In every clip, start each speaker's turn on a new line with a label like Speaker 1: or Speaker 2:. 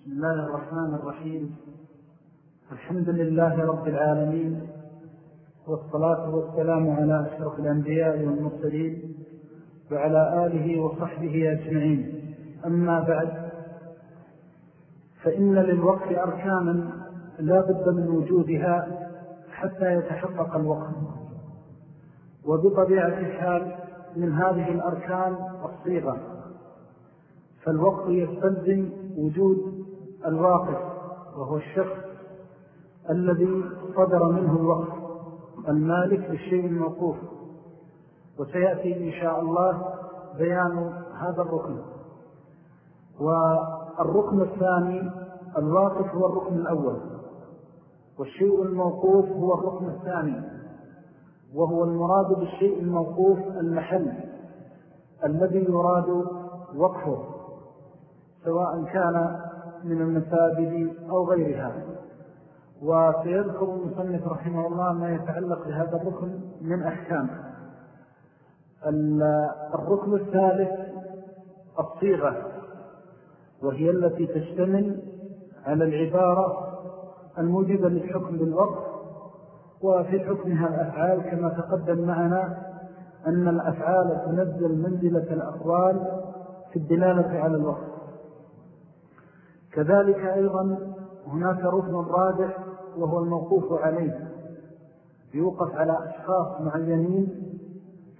Speaker 1: بسم الله الرحمن الرحيم. الحمد لله رب العالمين والصلاة والسلام على أشرف الأنبياء والمرسلين وعلى آله وصحبه أجمعين. أما بعد فإن للوقت أركانا لا بد من وجودها حتى يتحقق الوقت. وبطبيعة الحال من هذه الأركان الصيغة. فالوقت يستلزم وجود الواقف وهو الشخص الذي صدر منه الوقت المالك للشيء الموقوف. وسيأتي إن شاء الله بيان هذا الركن. والركن الثاني الواقف هو الركن الأول. والشيء الموقوف هو الركن الثاني. وهو المراد بالشيء الموقوف المحل الذي يراد وقفه سواء كان من المساجد أو غيرها. وسيذكر المصنف رحمه الله ما يتعلق بهذا الركن من أحكام. الركن الثالث الصيغة وهي التي تشتمل على العبارة الموجبة للحكم بالوقت وفي حكمها الأفعال كما تقدم معنا أن الأفعال تنزل منزلة الأقوال في الدلالة على الوقت. كذلك أيضا هناك ركن رابع وهو الموقوف عليه. يوقف على أشخاص معينين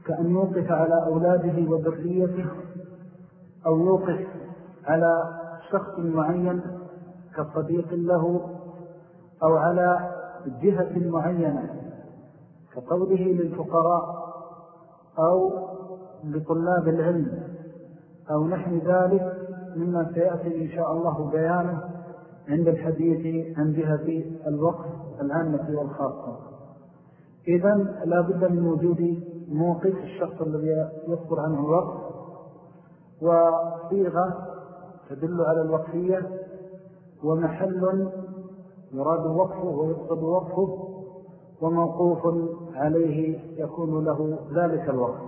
Speaker 1: كأن يوقف على أولاده وذريته أو يوقف على شخص معين كصديق له أو على جهة معينة كقوله للفقراء أو لطلاب العلم أو نحن ذلك مما سيأتي إن شاء الله بيانه عند الحديث عن جهة الوقت العامة والخاصة. إذا لا بد من وجود موقف الشخص الذي يصبر عنه الوقت وصيغة تدل على الوقفية ومحل يراد وقفه ويقصد وقفه وموقوف عليه يكون له ذلك الوقت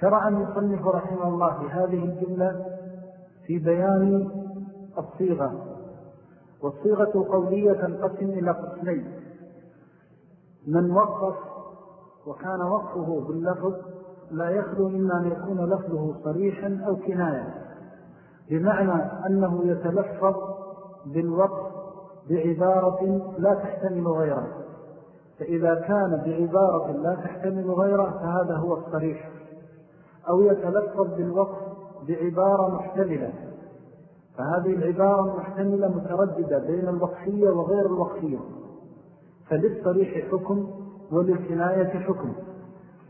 Speaker 1: شرع المصنف رحمه الله في هذه الجملة في بيان الصيغة. والصيغة القولية تنقسم إلى قسمين. من وقف وكان وقفه باللفظ لا يخلو إما أن يكون لفظه صريحا أو كناية. بمعنى أنه يتلفظ بالوقف بعبارة لا تحتمل غيره. فإذا كان بعبارة لا تحتمل غيره فهذا هو الصريح. أو يتلفظ بالوقف بعبارة محتملة. فهذه العبارة محتملة مترددة بين الوقفية وغير الوقفية فللصريح حكم وللكناية حكم.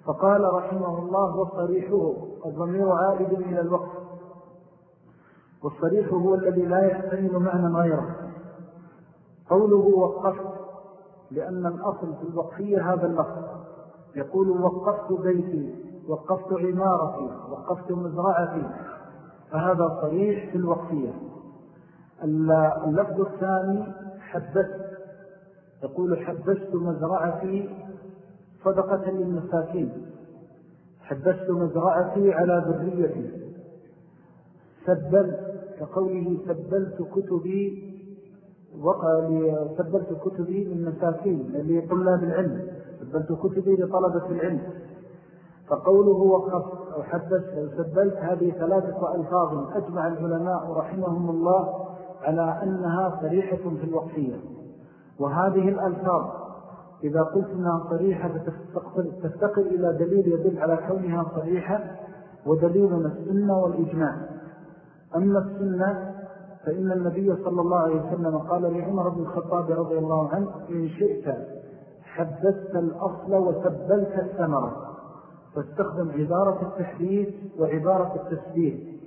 Speaker 1: فقال رحمه الله وصريحه الضمير عائد إلى الوقف والصريح هو الذي لا يحتمل معنى غيره. قوله وقفت لأن الأصل في الوقفية هذا اللفظ. يقول وقفت بيتي. وقفت عمارتي وقفت مزرعتي. فهذا صريح في الوقفية اللفظ الثاني حبست. يقول حبست مزرعتي صدقة للمساكين. حبست مزرعتي على ذريتي. سبلت كقوله سبلت كتبي سبلت كتبي للمساكين لطلاب العلم. سبلت كتبي لطلبة العلم. فقوله وقفت أو حبست أو سبلت هذه ثلاثة ألفاظ أجمع العلماء رحمهم الله على أنها صريحة في الوقفية وهذه الألفاظ إذا قلت أنها صريحة تفتقر إلى دليل يدل على كونها صريحة ودليلنا السنة والإجماع. أما السنة فإن النبي صلى الله عليه وسلم قال لعمر بن الخطاب رضي الله عنه إن شئت حدثت الأصل وسبلت الثمرة. فاستخدم عبارة التحديث وعبارة التسبيل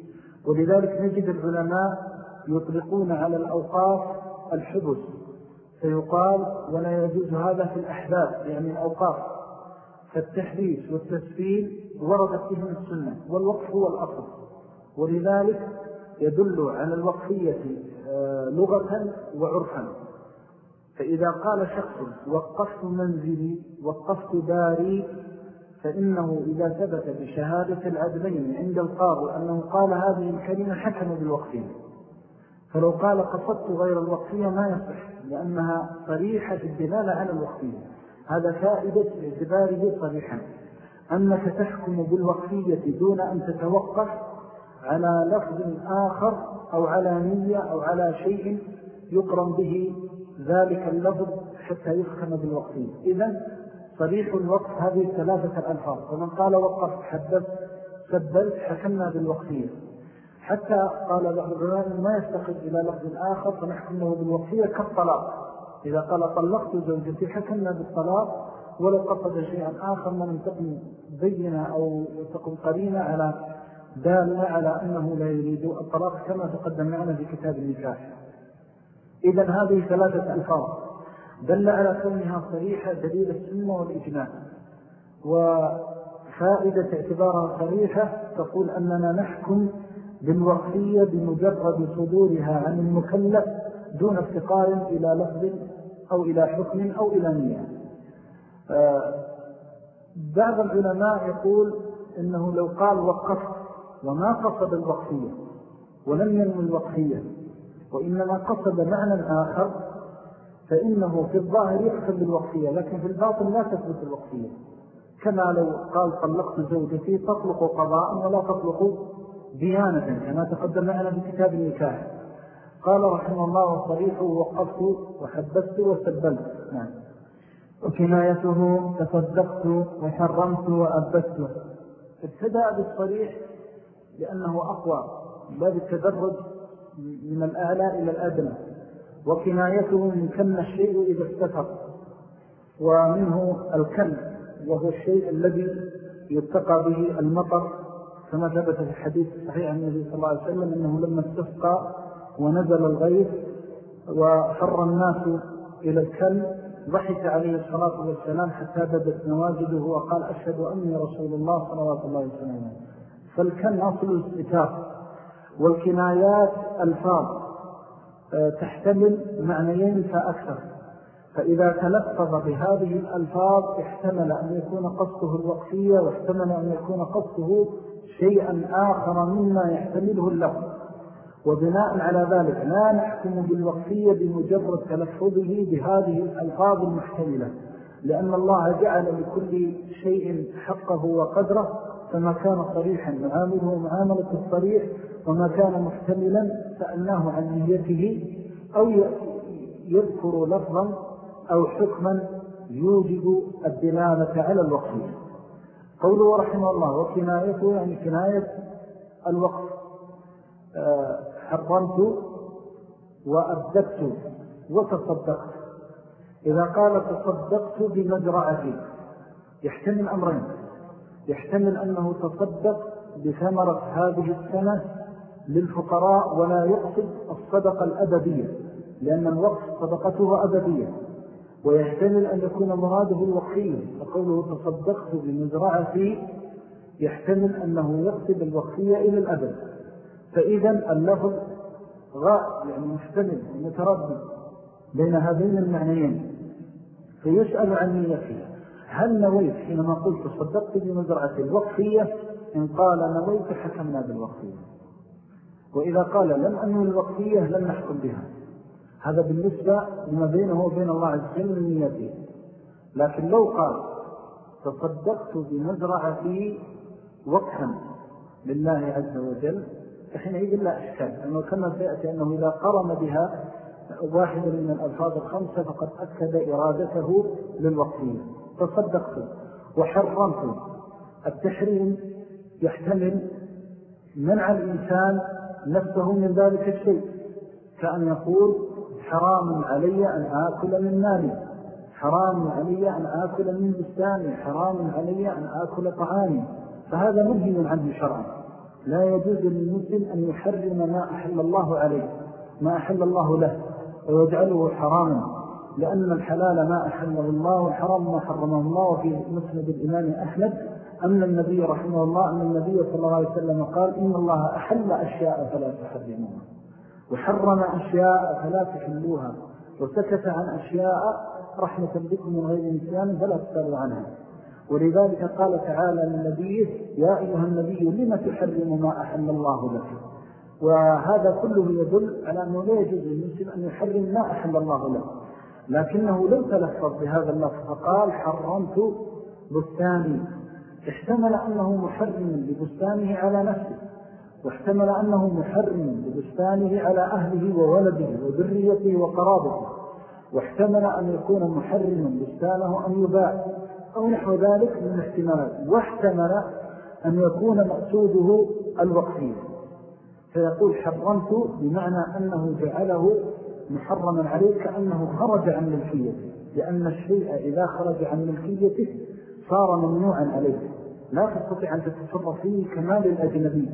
Speaker 1: ولذلك نجد العلماء يطلقون على الأوقاف الحبس. فيقال ولا يجوز هذا في الأحباب يعني الأوقاف. فالتحديث والتسبيل وردت بهم السنة والوقف هو الأصل. ولذلك يدل على الوقفية آه، لغة وعرفا. فإذا قال شخص وقفت منزلي وقفت داري فإنه إذا ثبت بشهادة العدلين عند القاضي أنه قال هذه الكلمة حكم بالوقفين. فلو قال قصدت غير الوقفية ما يصح لأنها صريحة الدلالة على الوقفية. هذا فائدة اعتباره صريحا أنك تحكم بالوقفية دون أن تتوقف على لفظ آخر أو على نية أو على شيء يقرن به ذلك اللفظ حتى يفخم بالوقفية. إذن صريح الوقف هذه ثلاثة الألفاظ. ومن قال وقف حدث سبلت حكمنا بالوقفية. حتى قال بعض العلماء ما يستقل إلى لفظ آخر فنحكم له بالوقفية كالطلاق. إذا قال طلقت زوجتي حكمنا بالطلاق. ولو قصد شيئا آخر من تقم بينا أو تقم قرينة على دالة على أنه لا يريد الطلاق كما تقدم معنا في كتاب النكاح إذا هذه ثلاثة ألفاظ. دل على كونها صريحة دليل السنة والإجماع. وفائدة اعتبارها صريحة تقول أننا نحكم بالوقفية بمجرد صدورها عن المكلف دون افتقار إلى لفظ أو إلى حكم أو إلى نية. بعض العلماء يقول إنه لو قال وقفت وما قصد الوقفية ولم ينمي الوقفية وإنما قصد معنى آخر فإنه في الظاهر يحكم بالوقفية لكن في الباطن لا تثبت الوقفية. كما لو قال طلقت زوجتي تطلق قضاء ولا تطلق ديانة كما تقدم معنا في كتاب النكاح. قال رحمه الله وصريحه وقفت وحبست وسبلت. نعم. وكنايته تصدقت وحرمت وأبست ابتدأ بالصريح لأنه أقوى باب التدرج من الأعلى إلى الأدنى. وكنايته من كن الشيء إذا استفر ومنه الكن وهو الشيء الذي يتقى به المطر كما ثبت في الحديث الصحيح عن النبي صلى الله عليه وسلم أنه لما استفقى ونزل الغيث وفر الناس إلى الكل ضحك عليه الصلاة والسلام حتى بدت نواجده وقال أشهد أني رسول الله صلى الله عليه وسلم فالكن أصل الاستتاب والكنايات ألفاظ. آه، تحتمل معنيين فأكثر. فإذا تلفظ بهذه الألفاظ احتمل أن يكون قصده الوقفية واحتمل أن يكون قصده شيئا آخر مما يحتمله اللفظ. وبناء على ذلك لا نحكم بالوقفية بمجرد تلفظه بهذه الألفاظ المحتملة لأن الله جعل لكل شيء حقه وقدره فما كان صريحا. نعامله معاملة الصريح وما كان محتملا سألناه عن نيته أو يذكر لفظا أو حكما يوجد الدلالة على الوقفية قوله رحمه الله وكنايته يعني كناية الوقف. آه، حرمت وأبدت وتصدقت. إذا قال تصدقت بمزرعتي يحتمل أمرين. يحتمل أنه تصدق بثمرة هذه السنة للفقراء ولا يقصد الصدقة الأبدية لأن الوقف صدقته أبدية. ويحتمل أن يكون مراده الوقفية فقوله تصدقت بمزرعتي يحتمل أنه يقصد الوقفية إلى الأبد. فإذا اللفظ غاء يعني محتمل متردد بين هذين المعنيين. فيسأل عن نيته هل نويت حينما قلت تصدقت بمزرعتي الوقفية؟ إن قال نويت حكمنا بالوقفية. وإذا قال لم أنوي الوقفية لم نحكم بها. هذا بالنسبة لما بينه وبين الله عز وجل من نيته. لكن لو قال تصدقت بمزرعتي وقفا لله عز وجل فحينئذ لا أشكال. لأنه كما سيأتي أنه إذا قرن بها واحدا من الألفاظ الخمسة فقد أكد إرادته للوقفية. تصدقت وحرمت. التحريم يحتمل منع الإنسان نفسه من ذلك الشيء. كأن يقول حرام علي أن آكل من مالي. حرام علي أن آكل من بستاني حرام علي أن آكل طعامي. فهذا منهي عنه شرعا لا يجوز للمسلم أن يحرم ما أحل الله عليه ما أحل الله له ويجعله حراما. لأن الحلال ما أحله الله والحرام ما حرمه الله وفي مسند الإمام أحمد. أن النبي رحمه الله أن النبي صلى الله عليه وسلم قال إن الله أحل أشياء فلا تحرموها وحرم أشياء فلا تحلوها وسكت عن أشياء رحمة بكم من غير نسيان فلا تسألوا عنها. ولذلك قال تعالى للنبي يا أيها النبي لم تحرم ما أحل الله لك؟ وهذا كله يدل على أنه لا يجوز للمسلم أن يحرم ما أحل الله له. لكنه لم تلفظ بهذا اللفظ فقال حرمت بستاني. احتمل أنه محرم لبستانه على نفسه واحتمل أنه محرم لبستانه على أهله وولده وذريته وقرابته واحتمل أن يكون محرما بستانه أن يباع أو نحو ذلك من الاحتمالات واحتمل أن يكون مقصوده الوقفين فيقول حرمت بمعنى أنه جعله محرما عليه كأنه خرج عن ملكيته لأن الشيء إذا خرج عن ملكيته صار ممنوعا عليه. لا تستطيع أن تتصرف فيه كمال الأجنبي.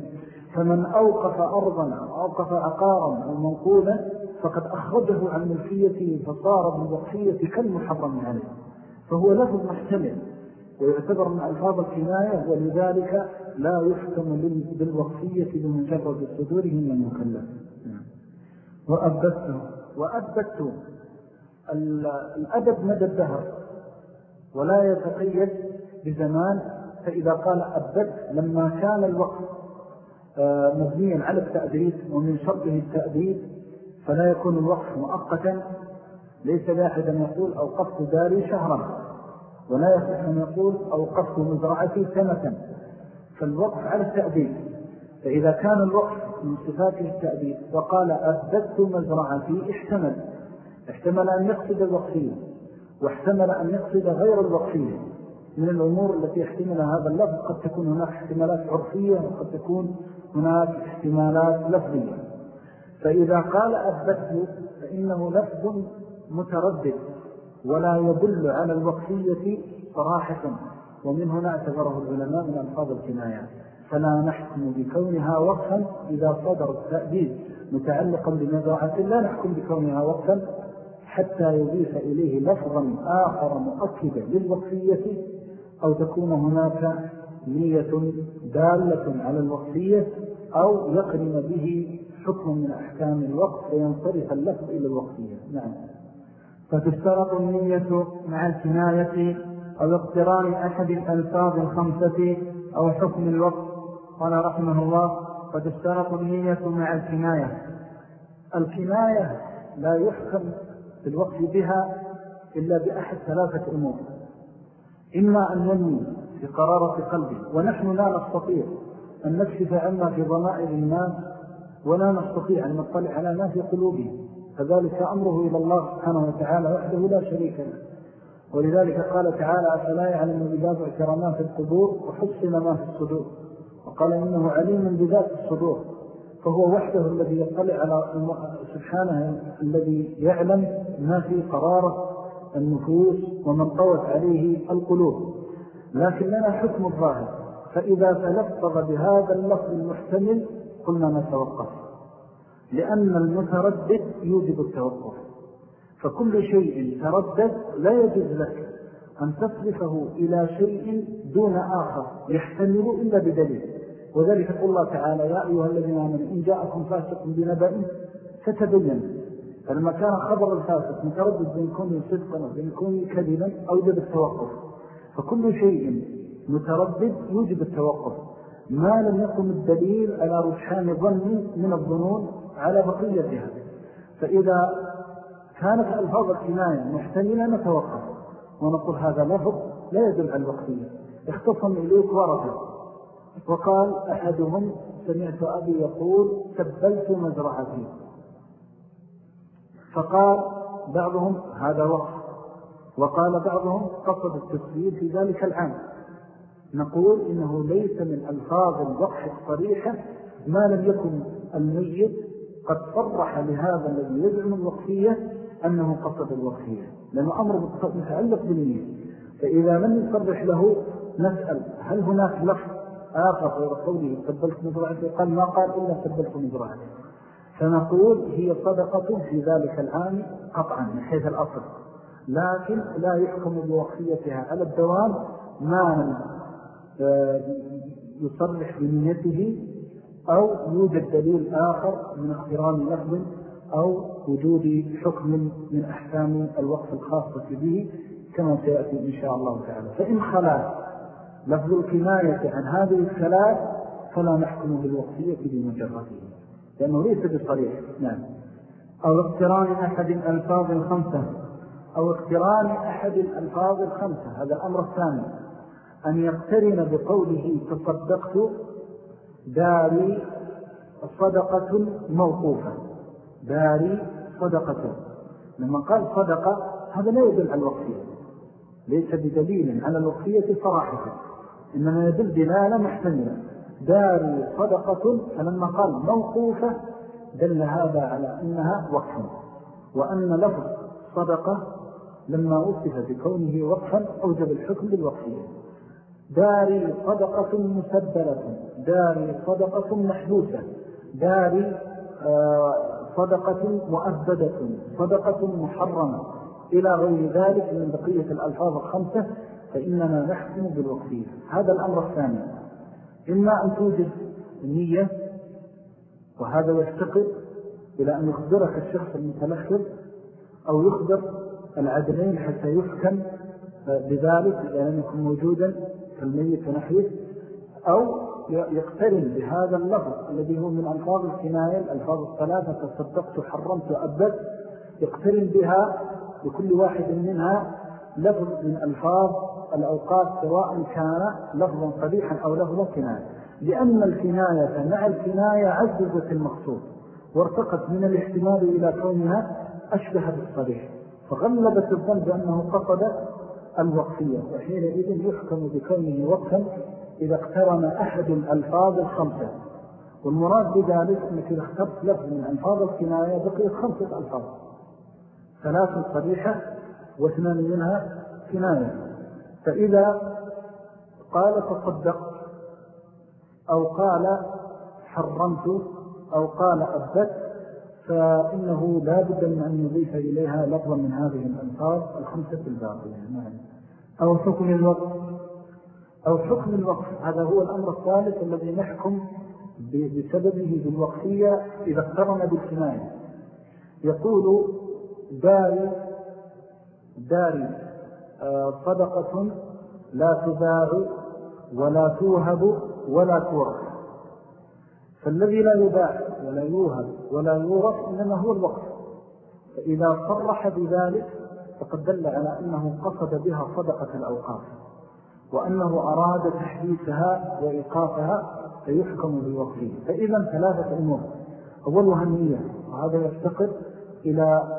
Speaker 1: فمن أوقف أرضا أو أوقف عقارا أو منقولا فقد أخرجه عن ملكيته فصار بالوقفية كالمحرم عليه. فهو لفظ محتمل ويعتبر من ألفاظ الكناية ولذلك لا يحكم بالوقفية بمجرد صدوره من المكلف. وأبدته وأبدته. الأدب مدى الدهر ولا يتقيد بزمان فإذا قال أبدت لما كان الوقت آه، مبنيا على التأديد ومن شرطه التأديد فلا يكون الوقف مؤقتا ليس لاحد أن يقول أوقفت داري شهرا ولا يصح أن يقول أوقفت مزرعتي سنة. فالوقف على التأديد فإذا كان الوقف من صفاته التأديد وقال أبدت مزرعتي احتمل احتمل أن يقصد الوقفية واحتمل أن يقصد غير الوقفية. من الأمور التي يحتمل هذا اللفظ قد تكون هناك احتمالات عرفية وقد تكون هناك احتمالات لفظية. فإذا قال أبدته فإنه لفظ متردد ولا يدل على الوقفية صراحة ومن هنا اعتبره العلماء من ألفاظ الكنايات فلا نحكم بكونها وقفا إذا صدر التأديد متعلقا بمزاعة لا نحكم بكونها وقفا حتى يضيف إليه لفظا آخر مؤكدا للوقفية. أو تكون هناك نية دالة على الوقفية أو يقرن به حكم من أحكام الوقف وينصرف اللفظ إلى الوقفية نعم. فتشترط النية مع الكناية أو اقتران أحد الألفاظ الخمسة أو حكم الوقف قال رحمه الله فتشترط النية مع الكناية. الكناية لا يحكم في الوقف بها إلا بأحد ثلاثة أمور. إما أن ينمي في قرارة قلبه ونحن لا نستطيع أن نكشف عما في ضمائر الناس ولا نستطيع أن نطلع على ما في قلوبهم. فذلك أمره إلى الله سبحانه وتعالى وحده لا شريك له. ولذلك قال تعالى أفلا يعلم بذات اعترامات في القبور وحسن ما في الصدور؟ وقال إنه عليم بذات الصدور فهو وحده الذي يطلع على سبحانه الذي يعلم ما في قرارة النفوس ومن طوت عليه القلوب. لكن لنا حكم الظاهر. فإذا تلفظ بهذا اللفظ المحتمل قلنا نتوقف. لأن المتردد يوجب التوقف. فكل شيء تردد لا يجوز لك أن تصرفه إلى شيء دون آخر يحتمل إلا بدليل. وذلك يقول الله تعالى يا أيها الذين آمنوا إن جاءكم فاسق بنبأ فتبين فلما كان خبر الفاسق متردد بين كونه صدقا وبين كونه كذبا أوجب التوقف. فكل شيء متردد يوجب التوقف. ما لم يكن الدليل على رجحان ظن من الظنون على بقيتها. فإذا كانت ألفاظ الكناية محتملة نتوقف. ونقول هذا لفظ لا يدل على الوقتية اختصم إليك ورثة وقال أحدهم سمعت أبي يقول سبلت مزرعتي. فقال بعضهم هذا وقف وقال بعضهم قصد التسبيل في ذلك العام. نقول إنه ليس من ألفاظ الوقف الصريحة ما لم يكن الميت قد صرح لهذا الذي يزعم الوقفية أنه قصد الوقفية لأنه أمر متعلق بالنية. فإذا لم يصرح له نسأل هل هناك لفظ آخر غير قوله سبلت مزرعتي قال ما قال إلا سبلت مزرعتي فنقول هي صدقة في ذلك العام قطعا من حيث الأصل. لكن لا يحكم بوقفيتها على الدوام ما آه، يصرح بنيته أو يوجد دليل آخر من اقتران لفظ أو وجود حكم من أحكام الوقف الخاصة به كما سيأتي إن شاء الله تعالى. فإن خلا لفظ الكناية عن هذه الثلاث فلا نحكم بالوقفية بمجرده. لأنه ليس بصريح. نعم.
Speaker 2: أو اقتران أحد الألفاظ الخمسة.
Speaker 1: أو اقتران أحد الألفاظ الخمسة. هذا الأمر الثاني. أن يقترن بقوله تصدقت داري صدقة موقوفة. داري صدقة. لما قال صدقة هذا لا يدل على الوقفية ليس بدليل على الوقفية صراحة. إنما يدل دلالة محتملة داري صدقة فلما قال موقوفة دل هذا على أنها وقفا وأن لفظ صدقة لما وصف بكونه وقفا أوجب الحكم بالوقفية داري صدقة مسبلة داري صدقة محبوسة داري آه، صدقة مؤبدة صدقة محرمة. إلى غير ذلك من بقية الألفاظ الخمسة فإننا نحكم بالوقفية. هذا الأمر الثاني. إما أن توجد نية وهذا يفتقر إلى أن يخبرك الشخص المتلخر أو يخبر العدلين حتى يحكم بذلك لم يكن موجودا كالميت ونحوه أو يقترن بهذا اللفظ الذي هو من ألفاظ الكناية الألفاظ الثلاثة تصدقت حرمت وأبد يقترن بها لكل واحد منها لفظ من ألفاظ الأوقات سواء كان لفظا قبيحا أو لفظا كناية. لأن الكناية مع الكناية عززت المقصود وارتقت من الاحتمال إلى كونها أشبه بالصريح. فغلبت الظن بأنه قصد الوقفية وحينئذ يحكم بكونه وقفا إذا اقترن أحد الألفاظ الخمسة. والمراد بذلك أنك إذا اخترت لفظ من ألفاظ الكناية بقيت خمسة ألفاظ. ثلاث صريحة واثنان منها كناية فإذا قال تصدقت أو قال حرمت أو قال أبت فإنه لا بد من أن يضيف إليها لفظا من هذه الألفاظ الخمسة الباقية.
Speaker 2: أو حكم الوقت
Speaker 1: أو حكم الوقف. هذا هو الأمر الثالث الذي نحكم بسببه بالوقفية إذا اقترن بالكناية يقول داري داري آه، صدقة لا تباع ولا توهب ولا تورث فالذي لا يباع ولا يوهب ولا يورث إنما هو الوقف فإذا صرح بذلك فقد دل على أنه قصد بها صدقة الأوقاف. وأنه أراد تحديثها وإيقافها فيحكم بالوقفين فإذا ثلاثة أمور. أولها النية وهذا يفتقر إلى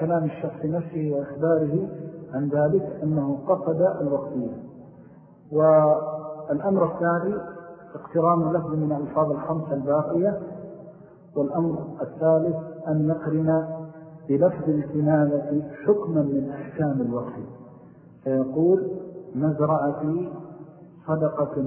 Speaker 1: كلام الشخص نفسه وإخباره عن ذلك أنه قصد الوقفين والأمر الثاني اقترام لفظ من الألفاظ الخمسة الباقية والأمر الثالث أن يقرن بلفظ الكنانة حكما من أحكام الوقف فيقول مزرعتي صدقة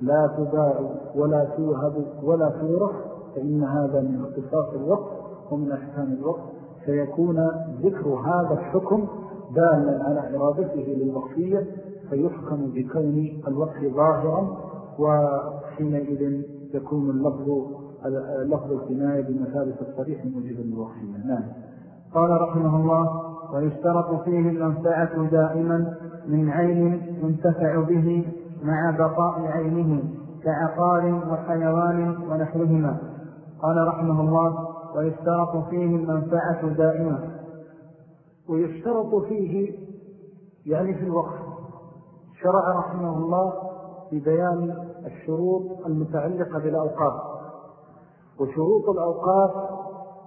Speaker 1: لا تباع ولا توهب ولا تورث فإن هذا من اختصاص الوقت ومن أحكام الوقت. فيكون ذكر هذا الحكم دالا على إرادته للوقفية فيحكم بكون الوقت ظاهرا وحينئذ يكون اللفظ لفظ الكناية بمثابة الصريح موجبا للوقفية نعم.
Speaker 2: قال رحمه الله ويشترط فيه المنفعة دائما من عين ينتفع به مع بقاء عينه كعقار وحيوان ونحوهما. قال رحمه الله ويشترط فيه المنفعة دائما.
Speaker 1: ويشترط فيه يعني في الوقت شرع رحمه الله ببيان الشروط المتعلقة بالأوقات وشروط الأوقات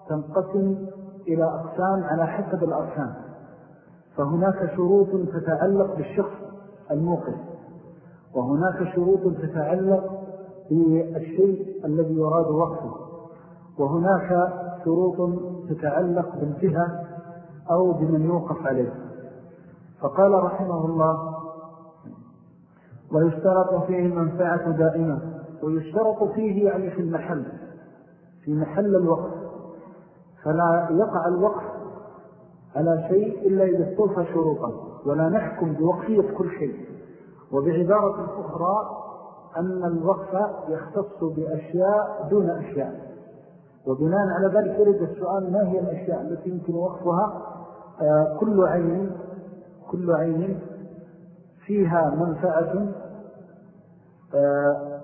Speaker 1: تنقسم إلى أقسام على حسب الأركان فهناك شروط تتعلق بالشخص الموقف. وهناك شروط تتعلق بالشيء الذي يراد وقفه. وهناك شروط تتعلق بالجهة أو بمن يوقف عليه. فقال رحمه الله
Speaker 2: ويشترط فيه المنفعة دائمة
Speaker 1: ويشترط فيه يعني في المحل في محل الوقف. فلا يقع الوقف على شيء إلا إذا استوفى شروطا ولا نحكم بوقفية كل شيء. وبعبارة أخرى أن الوقف يختص بأشياء دون أشياء. وبناء على ذلك يريد السؤال ما هي الأشياء التي يمكن وقفها؟ آه، كل عين كل عين فيها منفعة آه،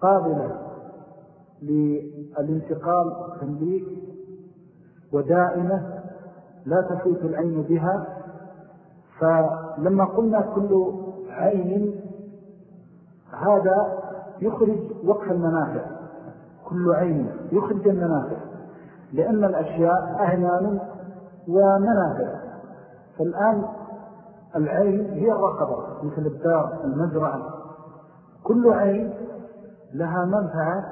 Speaker 1: قابلة للانتقال تنبيه ودائمة لا تفوت العين بها. فلما قلنا كل عين هذا يخرج وقف المنافع. كل عين يخرج المنافع. لأن الأشياء أهنان ومنافع. فالآن العين هي الرقبة مثل الدار المزرعة. كل عين لها منفعة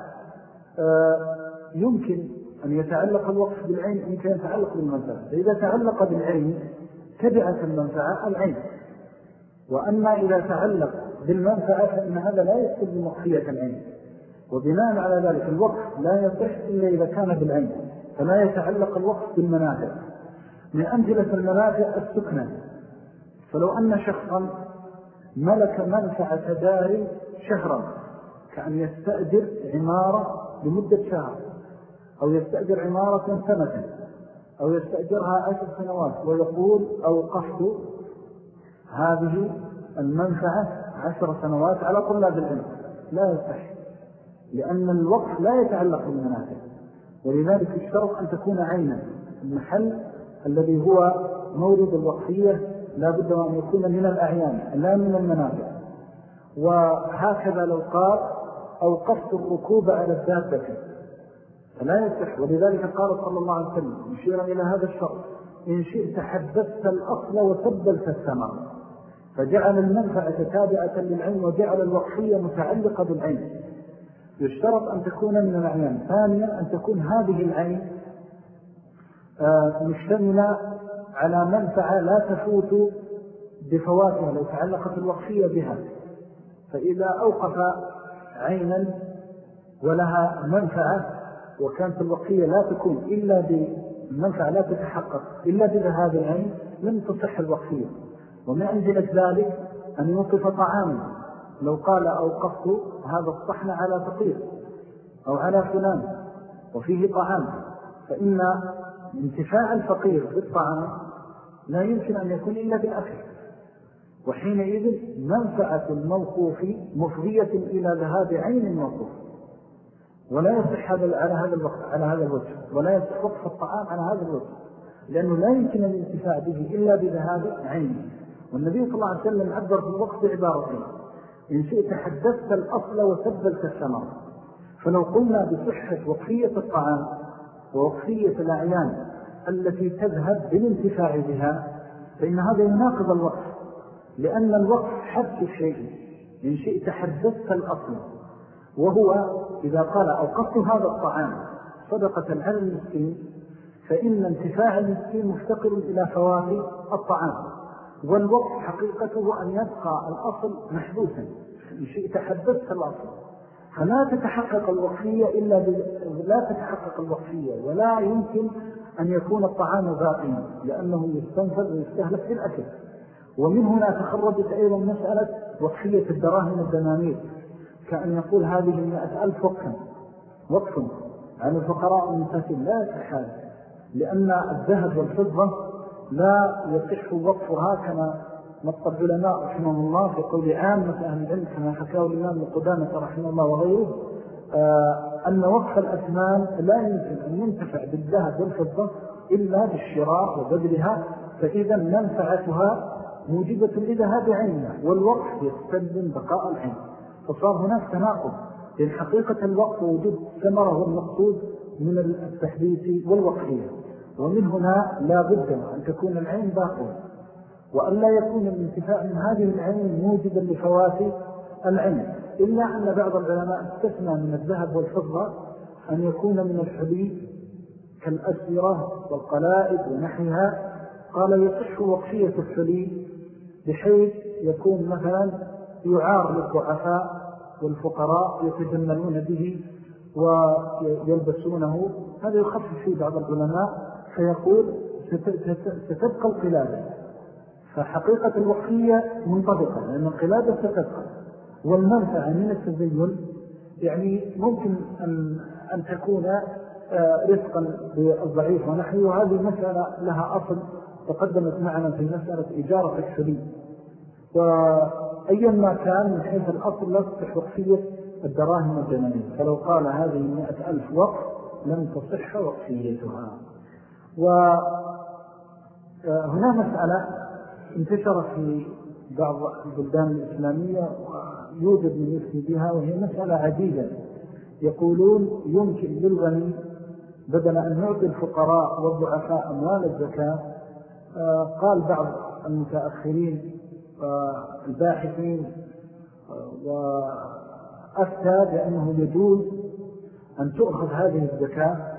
Speaker 1: آه، يمكن أن يتعلق الوقف بالعين يمكن أن يتعلق بالمنفعة. فإذا تعلق بالعين تبعت المنفعة العين. وأما إذا تعلق بالمنفعة فإن هذا لا يستلزم مخفية العين. وبناء على ذلك الوقف لا يصح إلا إذا كان بالعين فلا يتعلق الوقف بالمنافع. من أمثلة المنافع السكنة. فلو أن شخصا ملك منفعة دار شهرا كأن يستأجر عمارة لمدة شهر أو يستأجر عمارة سنة أو يستأجرها عشر سنوات ويقول أوقفت هذه المنفعة عشر سنوات على طلاب العلم. لا يصح. لأن الوقف لا يتعلق بالمنافع. ولذلك اشترط أن تكون عينا. المحل الذي هو مورد الوقفية لا بد أن يكون من الأعيان لا من المنافع. وهكذا لو قال أوقفت الركوب على الدابة. فلا يصح. ولذلك قال صلى الله عليه وسلم يشير إلى هذا الشرط إن شئت حدثت الأصل وسبلت الثمر. فجعل المنفعة تابعة للعين وجعل الوقفية متعلقة بالعين. يشترط أن تكون من العيان. ثانيا أن تكون هذه العين آه، مشتملة على منفعة لا تفوت بفواتها لو تعلقت الوقفية بها. فإذا أوقف عينا ولها منفعة وكانت الوقفية لا تكون إلا بمنفعة لا تتحقق إلا بذهاب العين لم تصح الوقفية. ومن أنزلة ذلك؟ أن يوقف طعاما لو قال أوقفت هذا الصحن على فقير أو على فلان وفيه طعام فإن انتفاع الفقير بالطعام لا يمكن أن يكون إلا بالأكل. وحينئذ منفعة الموقوف مفضية إلى ذهاب عين الموقوف. ولا يصح هذا على هذا الوقت على هذا الوجه. ولا يصح وقف الطعام على هذا الوجه. لأنه لا يمكن الانتفاع به إلا بذهاب عين. والنبي صلى الله عليه وسلم عبر في الوقت بعبارتين إن شئت حدثت الأصل وسبلت الثمر فلو قلنا بصحة وقفية الطعام ووقفية الأعيان التي تذهب بالانتفاع بها فإن هذا يناقض الوقف لأن الوقف حد الشيء. إن شئت حدثت الأصل وهو إذا قال أوقفت هذا الطعام صدقة على المسكين فإن انتفاع المسكين مفتقر إلى فواه الطعام. والوقف حقيقته أن يبقى الأصل محبوسا إن شئت حدثت الأصل. فلا تتحقق الوقفية إلا ب... لا تتحقق الوقفية ولا يمكن أن يكون الطعام باقيا لأنه يستنفذ ويستهلك في الأكل. ومن هنا تخرجت أيضا مسألة وقفية الدراهم الدنانير. كأن يقول هذه المئة ألف وقفا. وقف عن الفقراء المساكين لا يتحال لأن الذهب والفضة لا يصح وقفها كما نص العلماء رحمه الله في قول عامة أهل العلم كما حكاه الإمام القدامة رحمه الله وغيره آه، أن وقف الأثمان لا يمكن أن ينتفع بالذهب والفضة إلا بالشراء وبذلها فإذا منفعتها موجبة لذهاب عينها والوقف يستلزم بقاء العين. فصار هناك تناقض. لأن حقيقة الوقف وجود ثمرة هو المقصود من التحديث والوقفية. ومن هنا لا بد أن تكون العين باقية وأن لا يكون الانتفاع من هذه العين موجبا لفوات العين إلا أن بعض العلماء استثنى من الذهب والفضة أن يكون من الحلي كالأسرة والقلائد ونحيها قال يصح وقفية الحلي بحيث يكون مثلا يعار للضعفاء والفقراء يتجملون به ويلبسونه. هذا يخفف فيه بعض العلماء فيقول ستبقى القلادة. فحقيقة الوقفية منطبقة لأن القلادة ستبقى. والمنفعة من التزين يعني ممكن أن, أن تكون آه، رفقا بالضعيف. ونحن وهذه مسألة لها أصل تقدمت معنا في مسألة إجارة الشريك وأيا ما كان من حيث الأصل لا تصح وقفية الدراهم الدنانية فلو قال هذه مئة ألف وقف لم تصح وقفيتها وهنا آه، مسألة انتشرت في بعض البلدان الإسلامية ويوجد من يفتي بها وهي مسألة عديدة. يقولون يمكن للغني بدل أن نعطي الفقراء والضعفاء أموال الزكاة. آه، قال بعض المتأخرين آه، وأفتى بأنه يجوز أن تؤخذ هذه الزكاة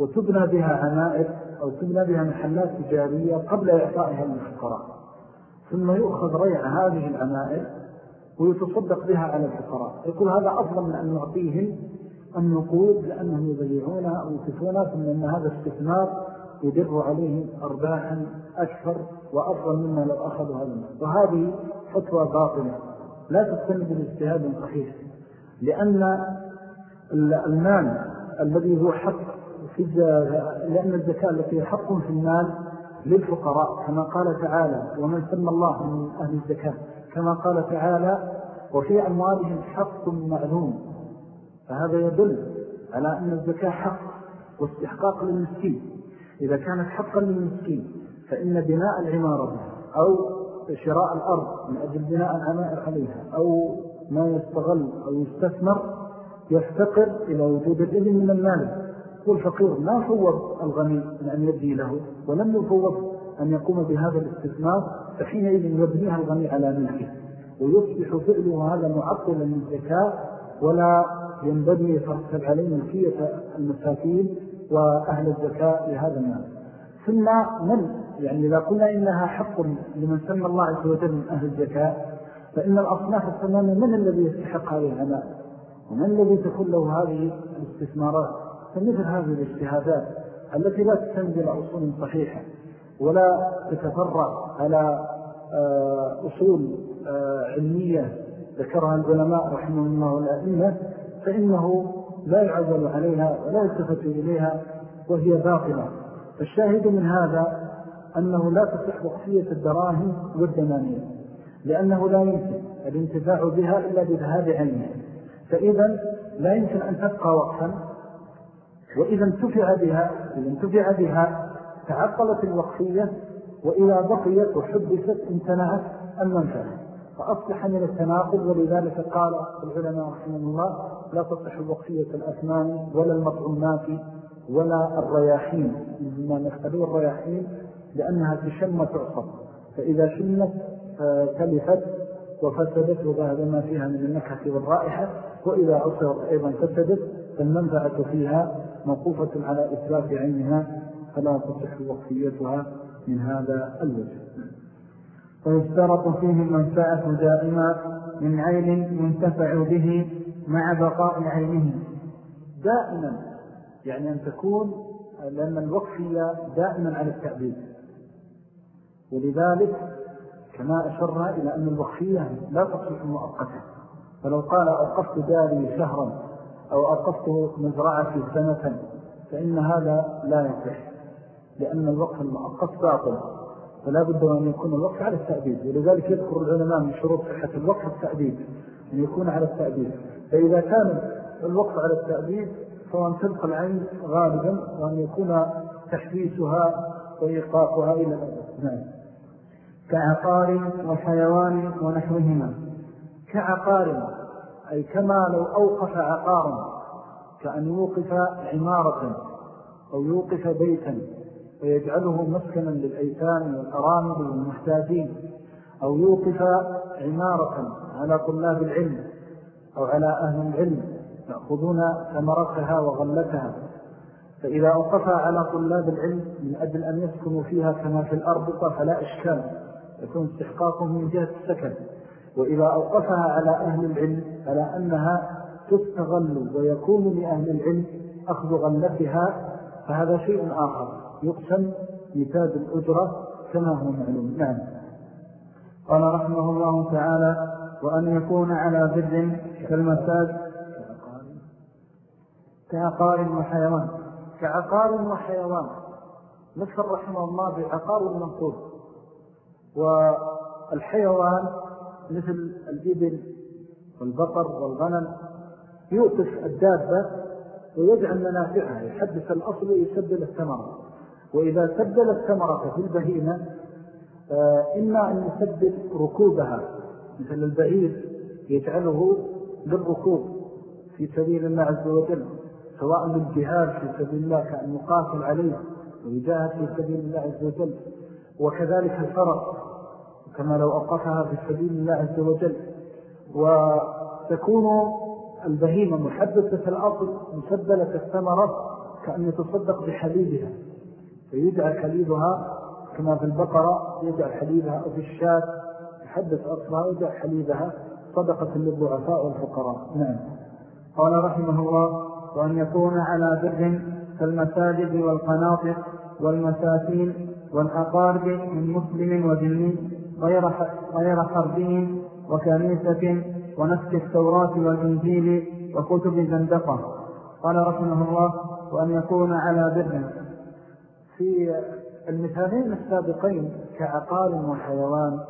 Speaker 1: وتبنى بها عنائر أو تبنى بها محلات تجارية قبل إعطائها للفقراء ثم يؤخذ ريع هذه العنائر ويتصدق بها على الفقراء. يقول هذا أفضل من أن نعطيهم النقود لأنهم يضيعونها أو يكفونها ثم أن هذا استثمار يدر عليهم أرباحا أكثر وأفضل مما لو أخذوا هذا المال. وهذه فتوى باطلة. لا تستند بالاجتهاد صحيح لأن المال الذي هو حق لأن الزكاة التي حق في المال للفقراء كما قال تعالى ومن سمى الله من أهل الزكاة كما قال تعالى وفي أموالهم حق معلوم فهذا يدل على أن الزكاة حق واستحقاق للمسكين. إذا كانت حقا للمسكين فإن بناء العمارة أو شراء الأرض من أجل بناء العمائر عليها أو ما يستغل أو يستثمر يفتقر إلى وجود الإذن من المال. والفقير ما فوض الغني من أن يبدي له ولم يفوض أن يقوم بهذا الاستثمار فحينئذ يبنيها الغني على ملكه. ويصبح فعله هذا معطلا للزكاة ولا ينبغي يترتب عليه ملكية المساكين وأهل الزكاة لهذا المال ثم من؟ يعني إذا قلنا إنها حق لمن سمى الله عز وجل من أهل الزكاة فإن الأصناف الثمانية من الذي يستحق هذه العناء ومن الذي تكون له هذه الاستثمارات؟ فمثل هذه الاجتهادات التي لا تستند إلى أصول صحيحة ولا تتفرع على آه، أصول آه، علمية ذكرها العلماء رحمه الله والأئمة فإنه لا يعزل عليها ولا يلتفت إليها وهي باطلة. فالشاهد من هذا أنه لا تصح وقفية الدراهم والدنانير لأنه لا يمكن الانتفاع بها إلا بذهاب عينها فإذا لا يمكن أن تبقى وقفا وإذا انتفع بها إذا انتفع بها تعطلت الوقفية وإذا بقيت وحدثت امتنعت المنفعة فأصبح من التناقض ولذلك قال العلماء رحمه الله لا تصح الوقفية الأثمان ولا المطعومات ولا الرياحين. مما نختلوا الرياحين لأنها تشم وتعصب فإذا شمت تلفت وفسدت وذهب ما فيها من النكهة والرائحة وإذا عصرت أيضا فسدت فالمنفعة فيها موقوفة على إثبات عينها فلا تصح وقفيتها من هذا الوجه.
Speaker 2: ويشترط فيه المنفعة دائما من عين ينتفع به مع بقاء عينه
Speaker 1: دائما يعني أن تكون لأن الوقفية دائما على التعبيد ولذلك كما أشرنا إلى أن الوقفية لا تصبح مؤقتة. فلو قال أوقفت داري شهرا أو أوقفت مزرعتي سنة فإن هذا لا يصح لأن الوقف المؤقت باطل فلا بد أن يكون الوقف على التأبيد ولذلك يذكر العلماء من شروط صحة الوقف التأبيد أن يكون على التأبيد. فإذا كان الوقف على التأبيد فهو تبقى العين غالبا وأن يكون تحديثها وإيقافها إلى الأبد.
Speaker 2: نعم. كعقار وحيوان ونحوهما.
Speaker 1: كعقار أي كما لو أوقف عقارا كأن يوقف عمارة أو يوقف بيتا ويجعله مسكنا للأيتام والأرامل والمحتاجين أو يوقف عمارة على طلاب العلم أو على أهل العلم يأخذون ثمرتها وغلتها. فإذا أوقفها على طلاب العلم من أجل أن يسكنوا فيها كما في الأرض فلا إشكال يكون استحقاقهم من جهة السكن. وإذا أوقفها على أهل العلم على أنها تستغل ويكون لأهل العلم أخذ غلتها فهذا شيء آخر. يقسم مثال الأجرة كما هو معلوم. نعم.
Speaker 2: قال رحمه الله تعالى وأن يكون على بر كالمساج
Speaker 1: كعقار وحيوان. كعقار وحيوان. مثل رحمه الله بعقار المنقود والحيوان مثل الإبل والبقر والغنم يوقف الدابة ويجعل منافعها يحدث الأصل ويسبل الثمرة. وإذا سبل الثمرة في البهيمة آه، إما أن يسبل ركوبها مثل البعير يجعله للركوب في سبيل الله عز وجل سواء للجهاد في سبيل الله كأن يقاتل عليه ويجاهد في سبيل الله عز وجل وكذلك الفرق كما لو أوقفها في سبيل الله عز وجل. وتكون البهيمة محدثة الأصل مسبلة الثمرة كأن يتصدق بحليبها. فيجعل حليبها كما في البقرة يجعل حليبها أو في الشاة يحدث أصلها ويجعل حليبها. صدقة للضعفاء والفقراء. نعم.
Speaker 2: قال رحمه الله وأن يكون على بر كالمساجد والقناطر والمساكين والأقارب من مسلم وذني غير غير حربهم وكنيسة ونفس التوراة والإنجيل وكتب زندقة. قال رحمه الله وأن يكون على بر
Speaker 1: في المثالين السابقين كعقار وحيوان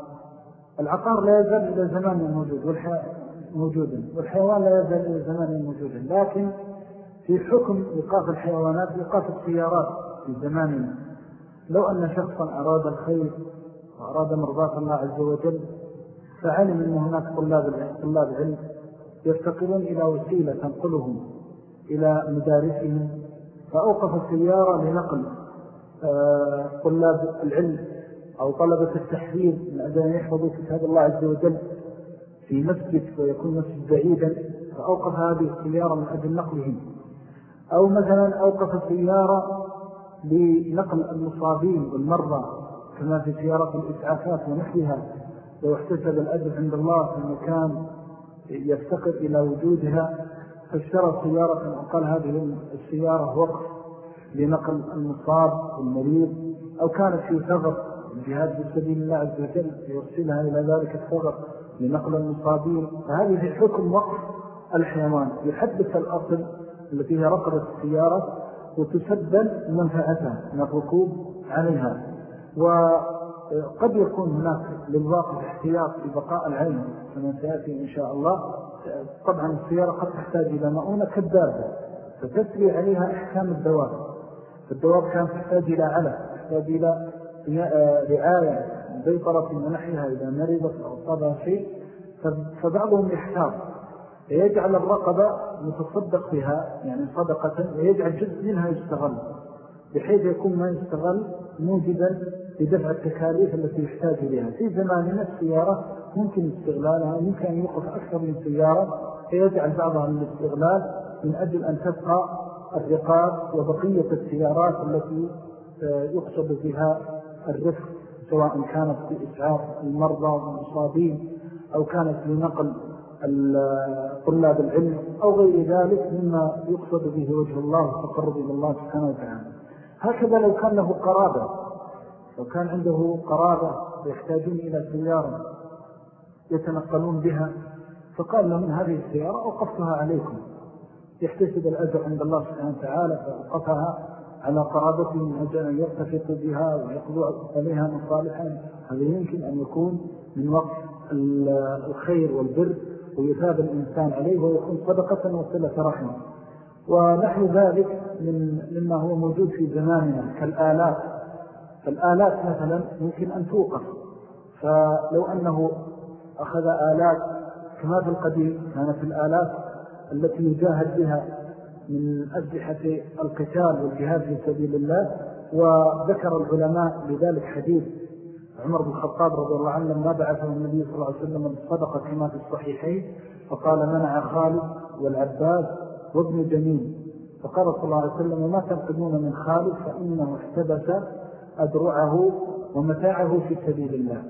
Speaker 1: العقار لا يزال إلى زمان موجود موجودا والحيوان لا يزال إلى زمان موجودا لكن في حكم إيقاف الحيوانات إيقاف السيارات في زماننا لو أن شخصا أراد الخير وأراد مرضاة الله عز وجل فعلم أن هناك طلاب طلاب علم يفتقرون إلى وسيلة تنقلهم إلى مدارسهم فأوقف السيارة لنقل آه، طلاب العلم أو طلبة التحرير من أن يحفظوا كتاب الله عز وجل في مسجد ويكون مسجد بعيدا فأوقف هذه السيارة من أجل نقلهم. أو مثلا أوقف سيارة لنقل المصابين والمرضى كما في سيارة الإسعافات ونحوها لو احتسب الأجر عند الله في مكان يفتقر إلى وجودها فاشترى سيارة وقال هذه السيارة وقف لنقل المصاب والمريض أو كانت في ثغر الجهاد في سبيل الله عز وجل يرسلها إلى ذلك الثغر لنقل المصابين. فهذه حكم وقف الحيوان. يحدث الأصل التي هي رقبة السيارة وتسبل منفعتها من الركوب عليها. وقد يكون هناك للواقع احتياط لبقاء العين كما سيأتي إن شاء الله. طبعا السيارة قد تحتاج إلى مؤونة كالدابة فتسري عليها إحكام الدواب. فالدواب كان تحتاج إلى علف تحتاج إلى رعاية بيطرة منحها إذا مرضت أو صابها شيء. فبعضهم يحتاط فيجعل الرقبة متصدق بها يعني صدقة ويجعل جزء منها يستغل بحيث يكون ما يستغل موجبا لدفع التكاليف التي يحتاج إليها. في زماننا السيارة ممكن استغلالها ممكن أن يوقف أكثر من سيارة فيجعل بعضها للاستغلال من أجل أن تبقى الرقاب وبقية السيارات التي آه، يقصد بها الرفق سواء كانت بإسعاف المرضى والمصابين أو كانت لنقل طلاب العلم أو غير ذلك مما يقصد به وجه الله والتقرب إلى الله سبحانه وتعالى. هكذا لو كان له قرابة لو كان عنده قرابة ويحتاجون إلى سيارة يتنقلون بها فقال لهم هذه السيارة أوقفتها عليكم. يحتسب الأجر عند الله سبحانه وتعالى فأوقفها على قرابته من أجل أن يرتفق بها ويقضوا عليها مصالحا. هذا يمكن أن يكون من وقت الخير والبر ويثاب الإنسان عليه ويكون صدقة وصلة رحمة. ونحن ذلك من مما هو موجود في زماننا كالآلات. فالآلات مثلا يمكن أن توقف. فلو أنه أخذ آلات كما في القديم كانت الآلات التي يجاهد بها من أسلحة القتال والجهاد في سبيل الله وذكر العلماء لذلك حديث. عمر بن الخطاب رضي الله عنه لما بعثه النبي صلى الله عليه وسلم بالصدقة كما في الصحيحين فقال منع خالد والعباس وابن جميل فقال صلى الله عليه وسلم ما تنقذون من خالد فإنه احتبس أدرعه ومتاعه في سبيل الله.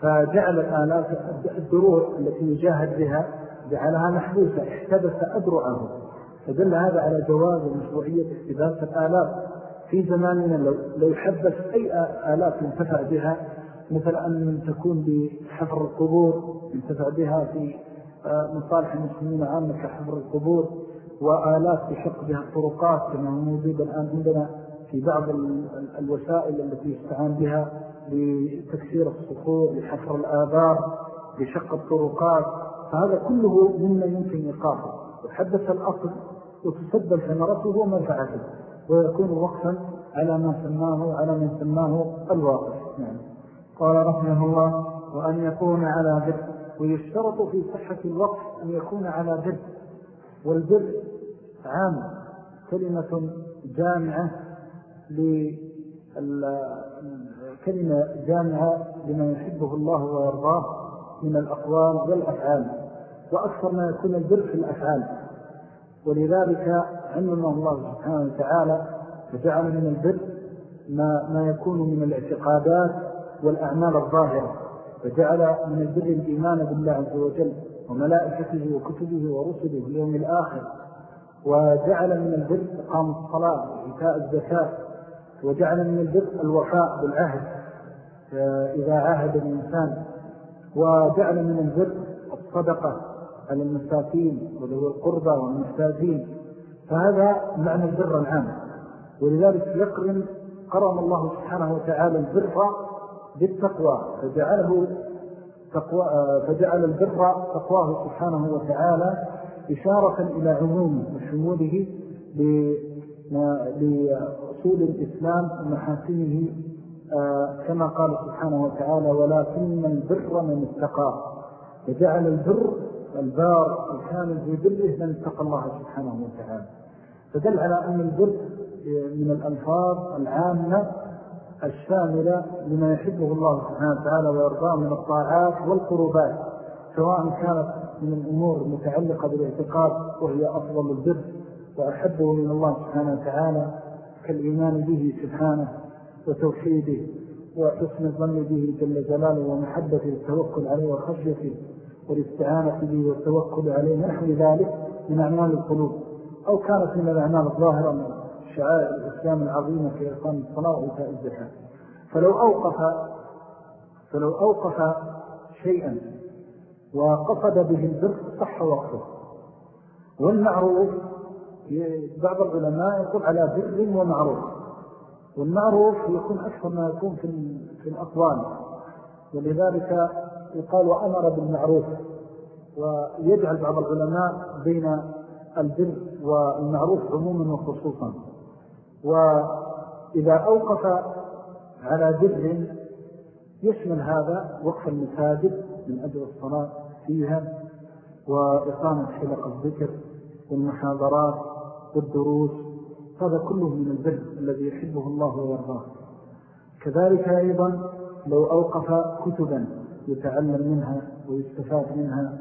Speaker 1: فجعل الآلات الدروع التي يجاهد بها جعلها محبوسة احتبس أدرعه. فدل هذا على جواز ومشروعية احتباس الآلات. في زماننا لو, لو يحبس أي آلات ينتفع بها مثل أن تكون بحفر القبور ينتفع بها في آه، مصالح المسلمين عامة كحفر القبور. وآلات يشق بها الطرقات كما هو موجود الآن عندنا في بعض الوسائل التي يستعان بها لتكسير الصخور لحفر الآبار لشق الطرقات. فهذا كله مما يمكن إيقافه. وحدث الأصل وتسبب ثمرته ومنفعته ويكون وقفا على ما سماه على من سماه الواقف.
Speaker 2: نعم. قال رحمه الله وأن يكون على بر
Speaker 1: ويشترط في صحة الوقف أن يكون على بر والبر عام كلمة جامعة كلمة جامعة لما يحبه الله ويرضاه من الأقوال والأفعال وأكثر ما يكون البر في الأفعال. ولذلك علمه الله سبحانه وتعالى فجعل من البر ما, ما يكون من الاعتقادات والأعمال الظاهرة فجعل من البر الإيمان بالله عز وجل. وملائكته وكتبه ورسله اليوم الآخر وجعل من البر إقام الصلاة وإيتاء الزكاة وجعل من البر الوفاء بالعهد إذا عاهد الإنسان وجعل من البر الصدقة على المساكين وذوي القربى والمحتاجين فهذا معنى البر العام. ولذلك يقرن قرن الله سبحانه وتعالى البر بالتقوى فجعله تقوى فجعل البر تقواه سبحانه وتعالى إشارة إلى عمومه وشموله لأصول الإسلام ومحاسنه آه، كما قال سبحانه وتعالى ولكن البر من اتقى فجعل البر البار وكان في بره من اتقى الله سبحانه وتعالى. فدل على أن البر من الألفاظ العامة الشاملة لما يحبه الله سبحانه وتعالى ويرضاه من الطاعات والقربات سواء كانت من الأمور المتعلقة بالاعتقاد وهي أفضل البر وأحبه من الله سبحانه وتعالى كالإيمان به سبحانه وتوحيده وحسن الظن به جل جلاله ومحبته التوكل عليه وخشيته والاستعانة به والتوكل عليه نحو ذلك من أعمال القلوب أو كانت من الأعمال الظاهرة من شعائر الإسلام العظيمة في إقام الصلاة وإيتاء الزكاة فلو أوقف فلو أوقف شيئا وقصد به البر صح وقفه والمعروف بعض العلماء يقول على بر ومعروف. والمعروف يكون أكثر ما يكون في, في الأطوال ولذلك يقال وأمر بالمعروف. ويجعل بعض العلماء بين البر والمعروف عموما وخصوصا. وإذا أوقف على بر يشمل هذا وقف المساجد من أجل الصلاة فيها وإقامة حلق الذكر والمحاضرات والدروس هذا كله من البر الذي يحبه الله ويرضاه. كذلك أيضا لو أوقف كتبا يتعلم منها ويستفاد منها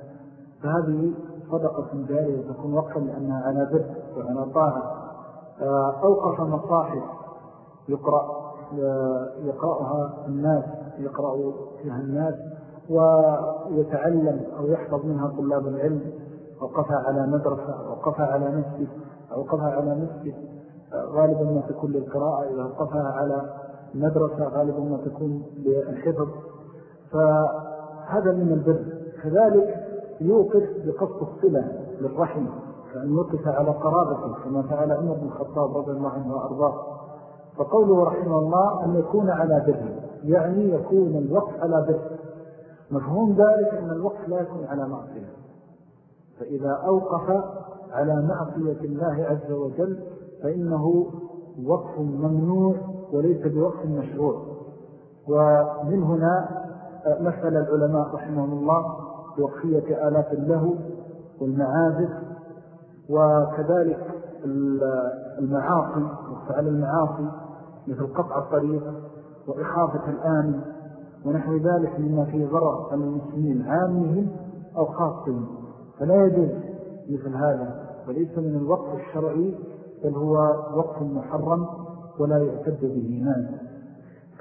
Speaker 1: فهذه صدقة جارية تكون وقفا لأنها على بر وعلى طاعة. أوقف مصاحف يقرأ يقرأها الناس يقرأ فيها الناس ويتعلم أو يحفظ منها طلاب العلم. أوقفها على مدرسة أوقفها على مسجد أوقفها على مسجد غالبا ما تكون للقراءة. إذا أوقفها على مدرسة غالبا ما تكون للحفظ. فهذا من البر. كذلك يوقف بقصد الصلة للرحم فأن يوقف على قرابته كما فعل عمر بن الخطاب رضي الله عنه وأرضاه. فقوله رحمه الله أن يكون على بر يعني يكون الوقف على بر مفهوم ذلك أن الوقف لا يكون على معصية. فإذا أوقف على معصية الله عز وجل فإنه وقف ممنوع وليس بوقف مشروع. ومن هنا مثل العلماء رحمهم الله بوقفية آلات له والمعازف وكذلك المعاصي وفعل المعاصي مثل قطع الطريق وإخافة الآمن ونحو ذلك مما فيه ضرر المسلمين عامهم أو خاصهم. فلا يجوز مثل هذا وليس من الوقف الشرعي بل هو وقف محرم ولا يعتد به نام